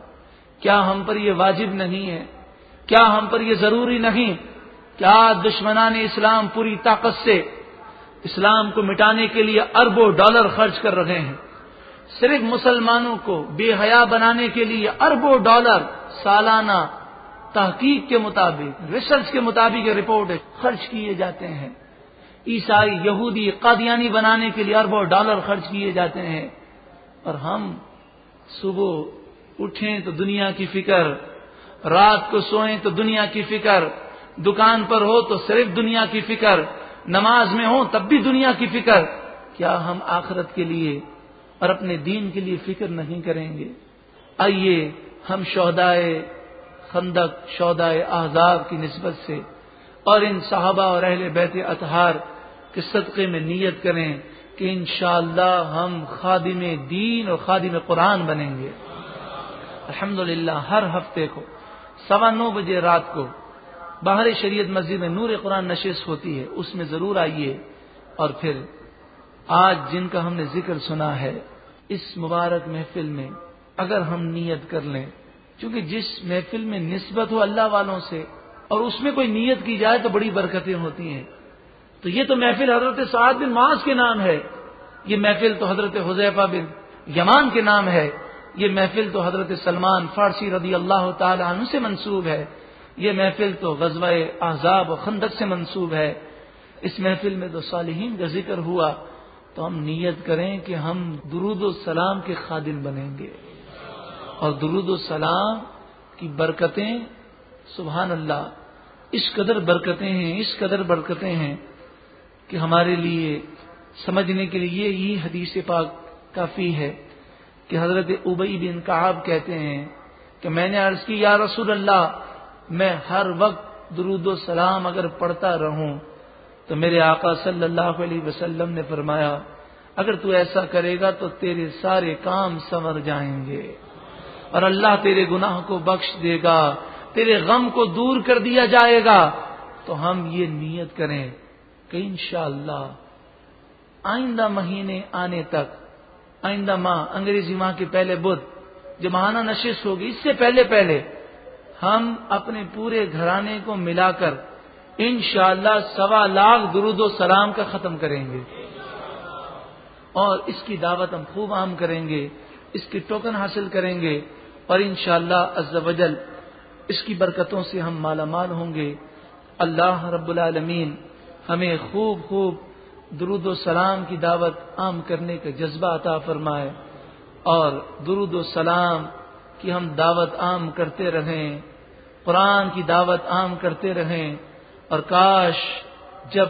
کیا ہم پر یہ واجب نہیں ہے؟ کیا ہم پر یہ ضروری نہیں؟ کیا دشمنان اسلام پوری طاقت سے اسلام کو مٹانے کے لیے اربوں ڈالر خرچ کر رہے ہیں؟ صرف مسلمانوں کو بے حیا بنانے کے لیے اربوں ڈالر سالانہ تحقیق کے مطابق ریسرچ کے مطابق رپورٹ خرچ کیے جاتے ہیں۔ عیسائی، یہودی، قادیانی بنانے کے لیے اربوں ڈالر خرچ کیے جاتے ہیں۔ اور ہم صبح اٹھیں تو دنیا کی فکر، رات کو سوئیں تو دنیا کی فکر۔ دکان پر ہو تو صرف دنیا کی فکر، نماز میں ہو تب بھی دنیا کی فکر۔ کیا ہم آخرت کے لیے اور اپنے دین کے لیے فکر نہیں کریں گے؟ آئیے ہم شہدائے خندق، شہدائے احزاب کی نسبت سے اور ان صحابہ اور اہل بیت اطہار کے صدقے میں نیت کریں کہ انشاءاللہ ہم خادم دین اور خادم قرآن بنیں گے۔ الحمدللہ، ہر ہفتے کو، سوا نو بجے رات کو باہر شریعت مسجد میں نور قرآن نشست ہوتی ہے، اس میں ضرور آئیے۔ اور پھر آج جن کا ہم نے ذکر سنا ہے، اس مبارک محفل میں اگر ہم نیت کر لیں کیونکہ جس محفل میں نسبت ہو اللہ والوں سے اور اس میں کوئی نیت کی جائے تو بڑی برکتیں ہوتی ہیں۔ تو یہ تو محفل حضرت سعد بن معاذ کے نام ہے۔ یہ محفل تو حضرت حضیفہ بن یمان کے نام ہے۔ یہ محفل تو حضرت سلمان فارسی رضی اللہ تعالی عنہ سے منسوب ہے۔ یہ محفل تو غزوہ احزاب و خندق سے منسوب ہے۔ اس محفل میں تو صالحین کا ذکر ہوا۔ تو ہم نیت کریں کہ ہم درود و سلام کے خادم بنیں گے۔ اور درود و سلام کی برکتیں، سبحان اللہ، اس قدر برکتیں ہیں، اس قدر برکتیں ہیں کہ ہمارے لیے، سمجھنے کے لیے یہ حدیث پاک کافی ہے کہ حضرت ابئی بن کعب کہتے ہیں کہ میں نے عرض کی، یا رسول اللہ میں ہر وقت درود و سلام اگر پڑھتا رہوں، تو میرے آقا صلی اللہ علیہ وسلم نے فرمایا، اگر تو ایسا کرے گا تو تیرے سارے کام سنور جائیں گے، اور اللہ تیرے گناہ کو بخش دے گا، تیرے غم کو دور کر دیا جائے گا۔ تو ہم یہ نیت کریں کہ انشاءاللہ آئندہ مہینے آنے تک، آئندہ ماہ انگریزی ماہ کے پہلے بدھ جو ماہانہ نشست ہوگی، اس سے پہلے پہلے ہم اپنے پورے گھرانے کو ملا کر انشاءاللہ سوا لاکھ درود و سلام کا ختم کریں گے۔ اور اس کی دعوت ہم خوب عام کریں گے، اس کی ٹوکن حاصل کریں گے اور انشاءاللہ شاء اللہ اس کی برکتوں سے ہم مالا مال ہوں گے۔ اللہ رب العالمین ہمیں خوب خوب درود و سلام کی دعوت عام کرنے کا جذبہ عطا فرمائے اور درود و سلام کی ہم دعوت عام کرتے رہیں۔ قرآن کی دعوت عام کرتے رہیں اور کاش جب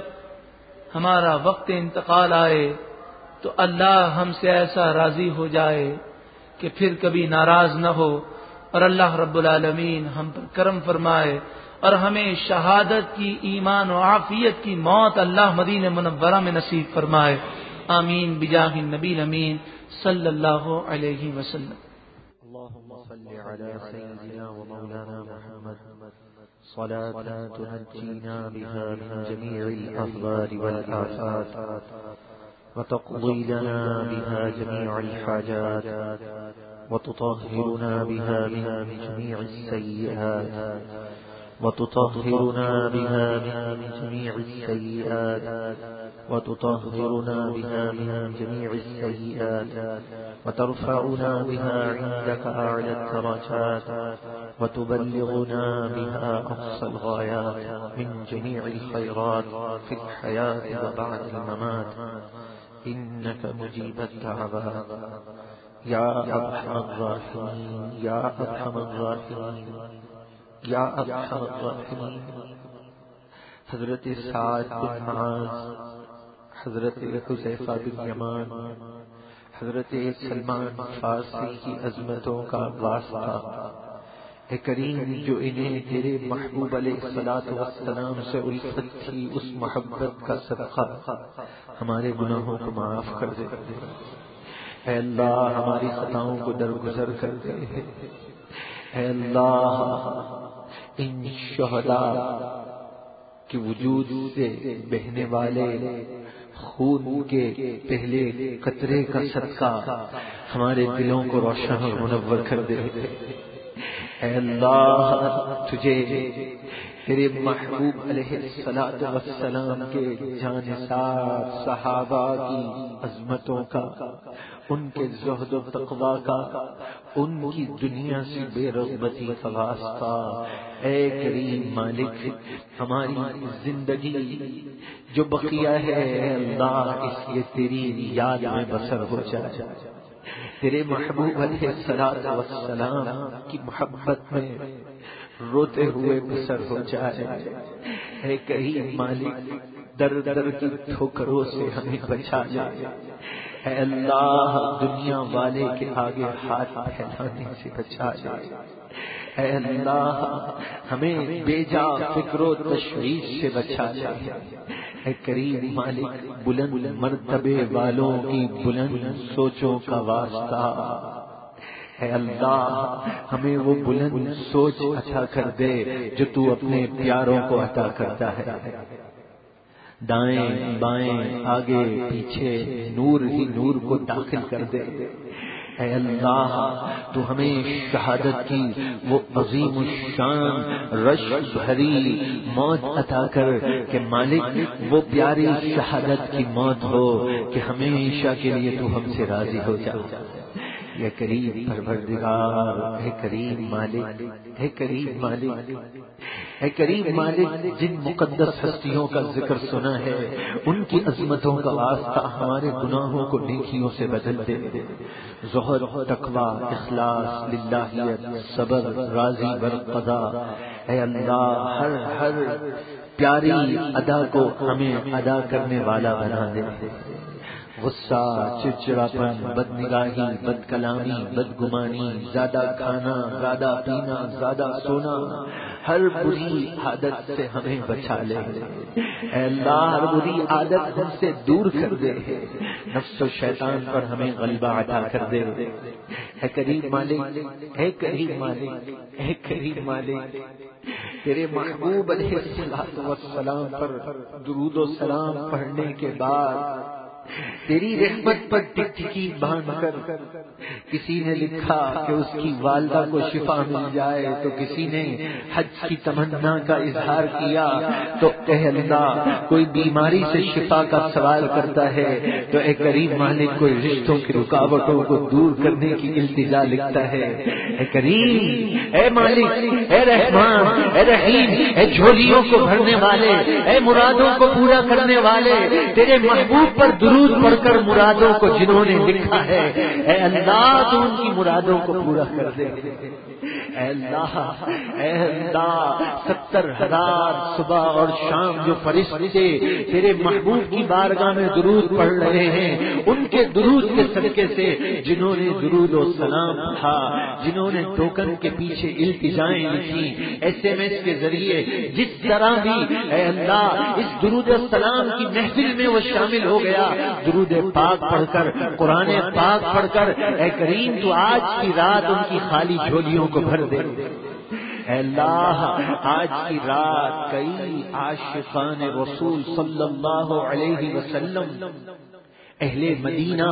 ہمارا وقت انتقال آئے تو اللہ ہم سے ایسا راضی ہو جائے کہ پھر کبھی ناراض نہ ہو اور اللہ رب العالمین ہم پر کرم فرمائے اور ہمیں شہادت کی ایمان و عافیت کی موت اللہ مدین منورہ میں نصیب فرمائے۔ آمین۔ بجاہ نبی امین صلی اللہ علیہ وسلم۔ على سيدنا ومولانا محمد صلاة تنجينا بها من جميع الأخبار والآفات وتقضي لنا بها جميع الحاجات وتطهرنا بها من جميع السيئات وتطهرنا بها من جميع السيئات. وتطهرنا بها من جميع السيئات. وترفعنا بها عندك أعلى الدرجات. وتبلغنا بها أقصى الغايات من جميع الخيرات في الحياة وبعد الممات. إنك مجيب الدعوات يا أرحم الراحمين. يا أرحم الراحمين. یا ارحم الراحمین. حضرت سعد بن معاذ حضرت حذیفہ بن یمان، حضرت سلمان فارسی کی عظمتوں کا واسطہ، اے کریم جو انہیں تیرے محبوب علیہ الصلوۃ والسلام سے الفت تھی اس محبت کا صدقہ ہمارے گناہوں کو معاف کر دے۔ اے اللہ، ہماری خطاؤں کو درگزر کر دے۔ اے اللہ ان شہداء کے وجود سے بہنے والے خون کے پہلے قطرے کا صدقہ ہمارے دلوں کو روشن اور منور کر دے۔ اے اللہ، تجھے تیرے محبوب علیہ السلام کے جانسار صحابہ کی عظمتوں کا ان کے زہد و تقوا کا، ان کی دنیا سے بے رغبتی کا واسطہ۔ اے کریم مالک، ہماری زندگی جو بقیہ ہے اللہ، اس کے تیری یاد میں بسر ہو جائے۔ تیرے محبوب علیہ السلام کی محبت میں روتے ہوئے بسر ہو جائے۔ اے کریم مالک، در در کی ٹھوکروں سے ہمیں بچا جائے۔ اے اللہ، دنیا والے کے آگے ہاتھ پھیلانے سے بچا جائے اے اللہ، ہمیں بے جا فکر و تشویش سے بچا جائے اے کریم مالک، بلند مرتبے والوں کی بلند سوچوں کا واسطہ۔ اے اللہ، ہمیں وہ بلند سوچ عطا کر دے جو تو اپنے پیاروں کو عطا کرتا ہے۔ دائیں بائیں آگے پیچھے نور ہی نور کو داخل کر دے۔ اے اللہ تو ہمیں شہادت کی وہ عظیم الشان رش بھری موت عطا کر کہ مالک وہ پیاری شہادت کی موت ہو کہ ہمیشہ کے لیے تو ہم سے راضی ہو جا۔ یا کریم پروردگار ہے کریم مالک ہے کریم مالک، اے کریم مالک، جن مقدس ہستیوں کا ذکر سنا ہے، ان کی عظمتوں کا واسطہ ہمارے گناہوں کو نیکیوں سے بدل دے۔ ظہر تقوا اخلاص، للہیت، صبر، راضی برقضا اے اللہ، ہر ہر پیاری ادا کو ہمیں ادا کرنے والا بنا دے۔ غصہ، چڑچڑاپن بد نگاہی بد کلامی بد گمانی زیادہ کھانا، زیادہ پینا، زیادہ سونا، ہر بری عادت سے ہمیں بچا لے۔ اے اللہ، ہر بری عادت ہم سے دور کر دے۔ نفس و شیطان پر ہمیں غلبہ عطا کر دے۔ اے کریم مالک، اے کریم مالک، اے کریم مالک، تیرے محبوب علیہ السلام پر درود و سلام پڑھنے کے بعد تیری رحمت پر ٹکی باندھ کر کسی نے لکھا کہ اس کی والدہ کو شفا مل جائے تو کسی نے حج کی تمنا کا اظہار کیا تو اللہ، کوئی بیماری سے شفا کا سوال کرتا ہے تو اے کریم مالک، کوئی رشتوں کی رکاوٹوں کو دور کرنے کی التجا لکھتا ہے۔ اے کریم، اے مالک، اے رحمان، اے رحیم، اے جھولیوں کو بھرنے والے، اے مرادوں کو پورا کرنے والے، تیرے محبوب پر درود پڑھ کر مرادوں کو جنہوں نے لکھا ہے، اے اللہ تو ان کی مرادوں کو پورا کر دے۔ اے اللہ اے اللہ، ستر ہزار صبح اور شام جو فرشتے تیرے محبوب کی بارگاہ میں درود پڑھ رہے ہیں، ان کے درود کے صدقے سے جنہوں نے درود و سلام تھا، جنہوں نے ٹوکن کے پیچھے التجائیں لکھی ایس ایم ایس کے ذریعے جس طرح بھی اے اللہ اس درود السلام کی محفل میں وہ شامل ہو گیا، درود پاک پڑھ کر، قرآن پاک پڑھ کر، اے کریم تو آج کی رات ان کی خالی جھولیوں کو بھر دے اے اللہ آج کی رات کئی عاشقان رسول صلی اللہ علیہ وسلم اہل مدینہ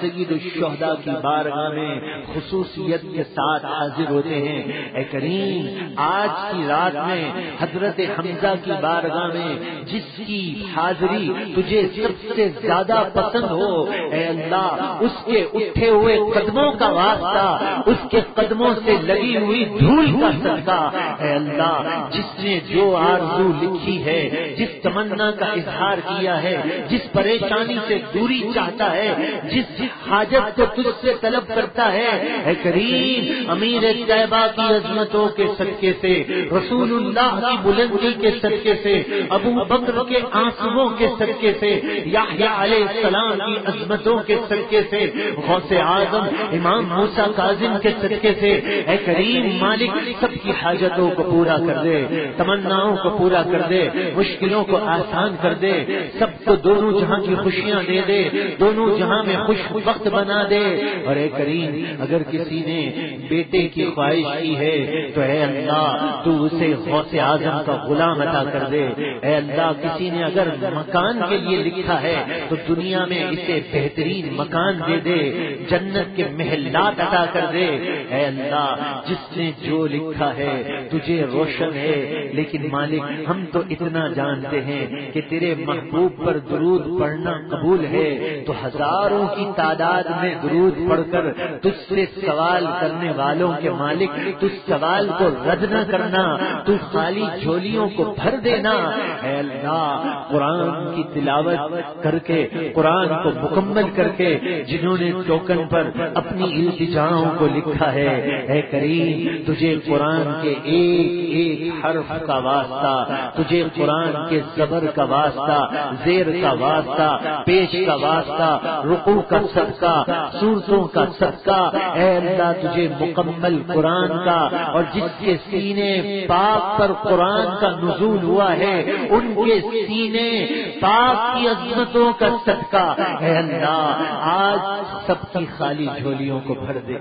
سید الشہداء کی بارگاہ میں خصوصیت کے ساتھ حاضر ہوتے ہیں۔ اے کریم، آج کی رات میں حضرت حمزہ کی بارگاہ میں جس کی حاضری تجھے سب سے زیادہ پسند ہو، اے اللہ، اس کے اٹھے ہوئے قدموں کا واسطہ، اس کے قدموں سے لگی ہوئی دھول کا صدقہ۔ اے اللہ، جس نے جو آرزو لکھی ہے، جس تمنا کا اظہار کیا ہے، جس پریشانی سے دوری چاہتا ہے، جس حاجت کو تجھ سے طلب کرتا ہے۔ اے کریم، امیر طیبہ کی عظمتوں کے صدقے سے رسول اللہ کی بلندی کے صدقے سے، ابو بکر کے آنسو کے صدقے سے یا علیہ السلام کی عظمتوں کے صدقے سے، غوث اعظم، امام موسا کاظم کے صدقے سے۔ اے کریم، مالک سب کی حاجتوں کو پورا کر دے، تمناؤں کو پورا کر دے، مشکلوں کو آسان کر دے، سب کو دونوں جہاں کی خوشیاں دے دے۔ دونوں جہاں میں خوش وقت بنا دے۔ اور اے کریم، اگر کسی نے بیٹے کی خواہش کی ہے تو اے اللہ، تو اسے غوث اعظم کا غلام عطا کر دے۔ اے اللہ، کسی نے اگر مکان کے لیے لکھا ہے تو دنیا میں اسے بہترین مکان دے دے، جنت کے محلات عطا کر دے۔ اے اللہ، جس نے جو لکھا ہے تجھے روشن ہے، لیکن مالک، ہم تو اتنا جانتے ہیں کہ تیرے محبوب پر درود پڑھنا قبول ہے۔ تو ہزاروں کی تعداد میں درود پڑھ کر تجھ سے سوال کرنے والوں کے مالک، تجھ سوال کو رد نہ کرنا تو خالی جھولیوں کو بھر دینا۔ اے اللہ، قرآن کی تلاوت کر کے، قرآن کو مکمل کر کے جنہوں نے ٹوکن پر اپنی التجاؤں کو لکھا ہے، اے کریم، تجھے قرآن کے ایک ایک حرف کا واسطہ، تجھے قرآن کے زبر کا واسطہ، زیر کا واسطہ، پیش کا واسطہ، رکوع کا صدقہ، صورتوں کا صدقہ۔ اے اللہ، تجھے مکمل قرآن کا اور جس کے سینے پاک پر قرآن کا نزول ہوا ہے، ان کے سینے پاک کی عظمتوں کا صدقہ۔ اے اللہ، آج سب کی خالی جھولیوں کو بھر دے۔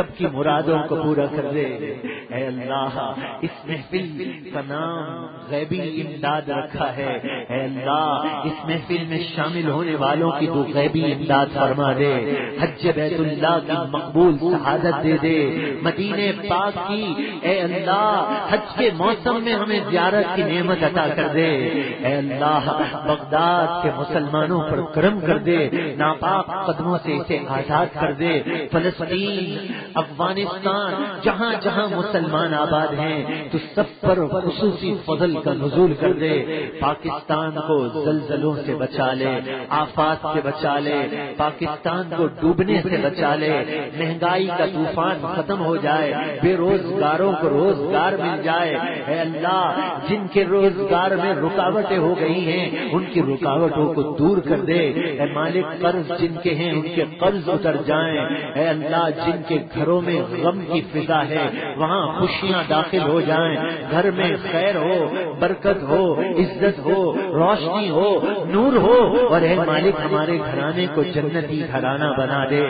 سب کی مرادوں کو پورا کر دے۔ اے اللہ اس محفل کا نام غیبی امداد رکھا ہے۔ اے اللہ اس محفل میں شامل ہونے والوں کی تو غیبی امداد فرما دے۔ حج بیت اللہ کی مقبول شہادت دے دے۔ مدینے پاک کی اے اللہ حج کے موسم میں ہمیں زیارت کی نعمت عطا کر دے۔ اے اللہ بغداد کے مسلمانوں پر کرم کر دے۔ ناپاک قدموں سے اسے آزاد کر دے۔ فلسطین افغانستان، جہاں جہاں مسلمان آباد ہیں، تو سب پر خصوصی فضل کا نزول کر دے، پاکستان کو زلزلوں سے بچا لے، آفات سے بچا لے، پاکستان کو ڈوبنے سے بچا لے، مہنگائی کا طوفان ختم ہو جائے، بے روزگاروں کو روزگار مل جائے۔ اے اللہ، جن کے روزگار میں رکاوٹیں ہو گئی ہیں، ان کی رکاوٹوں کو دور کر دے۔ اے مالک قرض جن کے ہیں، ان کے قرض اتر جائیں۔ اے اللہ، جن کے گھروں میں غم کی فضا ہے، وہاں خوشیاں داخل ہو جائیں۔ گھر میں خیر ہو، برکت ہو، عزت ہو، روشنی ہو، نور ہو۔ اور اے مالک، ہمارے گھرانے کو جنتی گھرانہ بنا دے۔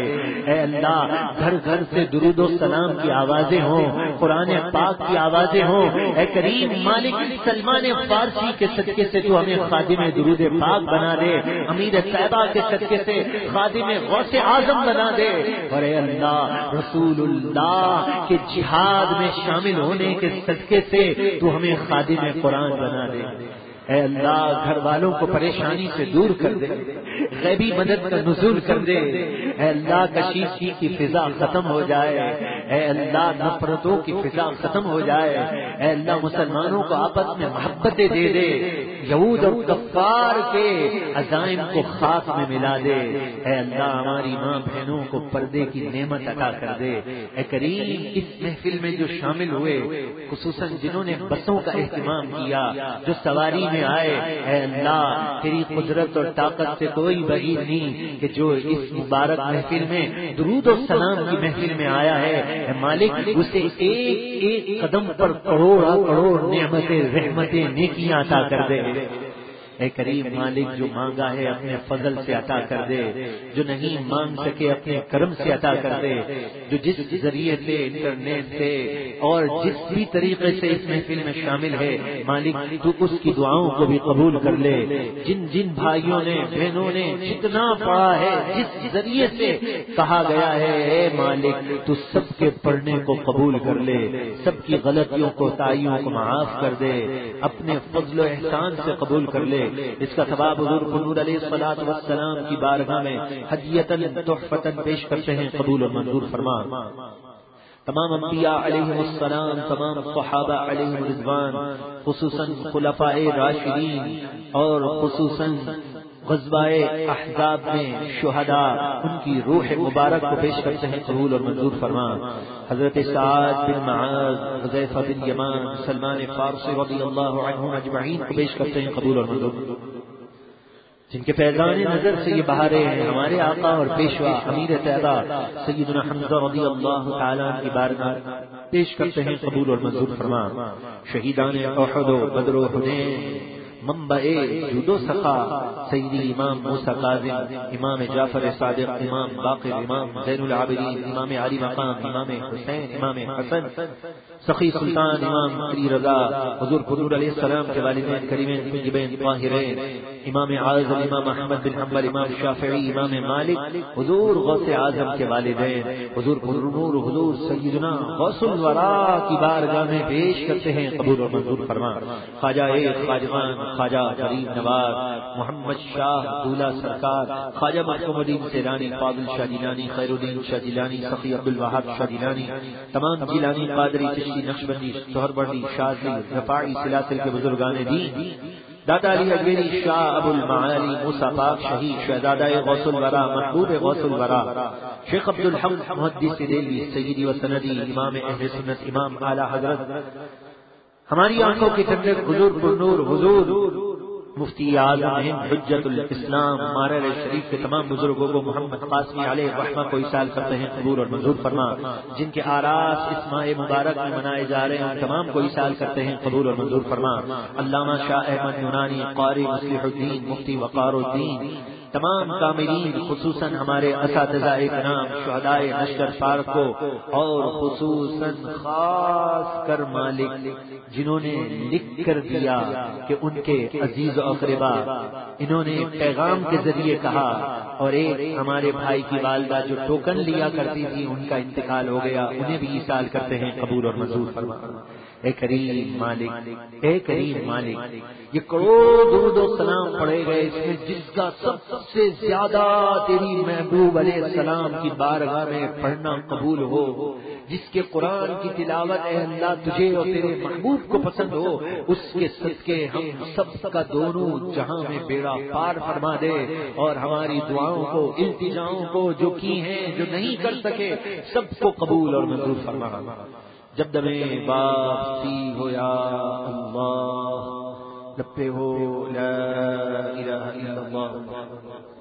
اے اللہ، گھر گھر سے درود و سلام کی آوازیں ہوں، قرآن پاک کی آوازیں ہوں۔ اے کریم مالک سلمان فارسی کے صدقے سے تو ہمیں خادم درود پاک بنا دے۔ امیر صاحبہ کے صدقے سے خادم غوث اعظم بنا دے۔ اور اے اللہ، رسول اللہ کے جہاد میں شامل ہونے کے صدقے سے تو ہمیں خادم قرآن بنا دے۔ اے اللہ، گھر والوں کو پریشانی سے دور کر دے۔ غیبی مدد کا نزول کر دے۔ اے اللہ کشیشی کی فضا ختم ہو جائے۔ اے اللہ، نفرتوں کی فضا ختم ہو جائے۔ اے اللہ، مسلمانوں کو آپس میں محبتیں دے دے۔ یہود اور کفار کے عزائم کو خاک میں ملا دے۔ اے اللہ، ہماری ماں بہنوں کو پردے کی نعمت عطا کر دے۔ اے کریم، اس محفل میں جو شامل ہوئے، خصوصاً جنہوں نے بسوں کا اہتمام کیا، جو سواری میں آئے۔ اے اللہ، تیری قدرت اور طاقت سے کوئی بعید نہیں کہ جو اس مبارک محفل میں درود و سلام کی محفل میں آیا ہے۔ اے مالک، اسے ایک ایک قدم پر کروڑا کروڑ نعمتیں، رحمتیں، نیکیاں عطا کر دے۔ اے کریم مالک جو مانگا ہے اپنے فضل سے عطا کر دے، جو نہیں مانگ سکے اپنے کرم سے عطا کر دے، جو جس ذریعے سے انٹرنیٹ سے اور جس بھی طریقے سے اس محفل میں شامل ہے، مالک تو اس کی دعاؤں کو بھی قبول کر لے۔ جن جن بھائیوں نے، بہنوں نے جتنا پڑھا ہے، جس ذریعے سے کہا گیا ہے، اے مالک تو سب کے پڑھنے کو قبول کر لے، سب کی غلطیوں کو، تائیوں کو معاف کر دے، اپنے فضل و احسان سے قبول کر لے۔ اس کا ثواب حضور قنور علیہ الصلوۃ والسلام کی بارگاہ میں ہدیتن تحفتن پیش کرتے ہیں، قبول اور منظور فرما۔ تمام انبیاء علیہ السلام، تمام صحابہ علیہ رضوان، خصوصاً خلفاء راشدین اور خصوصاً غزبائے احزاب میں شہداء، ان کی روح مبارک کو پیش کرتے ہیں قبول اور منظور فرما حضرت سعد بن معاذ حضیفہ بن یمان، سلمان فارسی رضی اللہ عنہ اجمعین کو پیش کرتے ہیں قبول اور منظور۔ جن کے پیغان نظر سے یہ بہارے ہیں ہمارے آقا اور پیشوا امیر طیبہ سیدنا حمزہ رضی اللہ تعالیٰ کی بارگاہ پیش کرتے ہیں قبول اور منظور فرما شہیدان احد و بدر و حنین منبع جود و سخا سیدی امام موسیٰ قاظم امام جعفر صادق، امام باقر، امام زین العابدین، امام علی مقام، امام حسین، امام حسن، سخی سلطان، امام علی رضا، حضور قدور علیہ السلام کے والدین، کریمین کنجبین طاہرین امام اعظم، امام احمد بن حنبل، امام شافعی، امام مالک، حضور غوث اعظم کے والدین، حضور نور حضور سیدنا غوث الورا کی بارگاہ میں پیش کرتے ہیں قبول و منظور فرما۔ خواجہ خواجوان خواجہ خواجہ غریب نواز، محمد شاہ دولہ سرکار، خواجہ محکم الدین سیرانی فاضل شاہ جیلانی، خیر الدین شاہ جیلانی سفی عبد الوہاب شاہ جیلانی، تمام جیلانی قادری، چشتی نقشبندی سہر بندی، شاذلی، رفاعی سلاسل کے بزرگان دین۔ دادا علی اجمیری شاہ ابو المعالی موسیٰ پاک شہید شہزادہ غوث الورا محبوب غوث الورا شیخ عبد الحمد محدث دہلی، سیدی و سندی، امام اہل سنت، امام اعلی حضرت، ہماری آنکھوں کی ٹھنڈک، حضور پر نور، حضور مفتی اعظم ہند حجت الاسلام مارل شریف کے تمام بزرگوں کو محمد قاسمی علیہ رحمہ کو اشار کرتے ہیں، قبول اور منظور فرما۔ جن کے آراس اس ماہ مبارک میں منائے جا رہے ہیں تمام کو اشار کرتے ہیں، قبول اور منظور فرما۔ علامہ شاہ احمد یونانی، قاری مسیح الدین، مفتی وقار الدین۔ تمام کامرین خصوصاً ہمارے اساتذہ اکرام، شہدائے نشر پارک کو اور خصوصاً خاص کر مالک، جنہوں نے لکھ کر دیا کہ ان کے عزیز و اقربا، انہوں نے پیغام کے ذریعے کہا، اور ایک ہمارے بھائی کی والدہ جو ٹوکن لیا کرتی تھی، ان کا انتقال ہو گیا، انہیں بھی سال کرتے ہیں قبول اور منظور فرما۔ اے کریم مالک، اے کریم مالک، یہ کروڑ درود و سلام پڑے گئے اس میں جس کا سب سے زیادہ تیری محبوب علیہ السلام کی بارگاہ میں پڑھنا قبول ہو، جس کے قرآن کی تلاوت اے اللہ تجھے اور تیرے محبوب کو پسند ہو، اس کے صدقے ہم سب کا دونوں جہاں میں بیڑا پار فرما دے اور ہماری دعاؤں کو، التجاؤں کو جو کی ہیں، جو نہیں کر سکے، سب کو قبول اور منظور فرما۔ جب دبے باپسی ہو یا اللہ لپے ہو لا الہ الا اللہ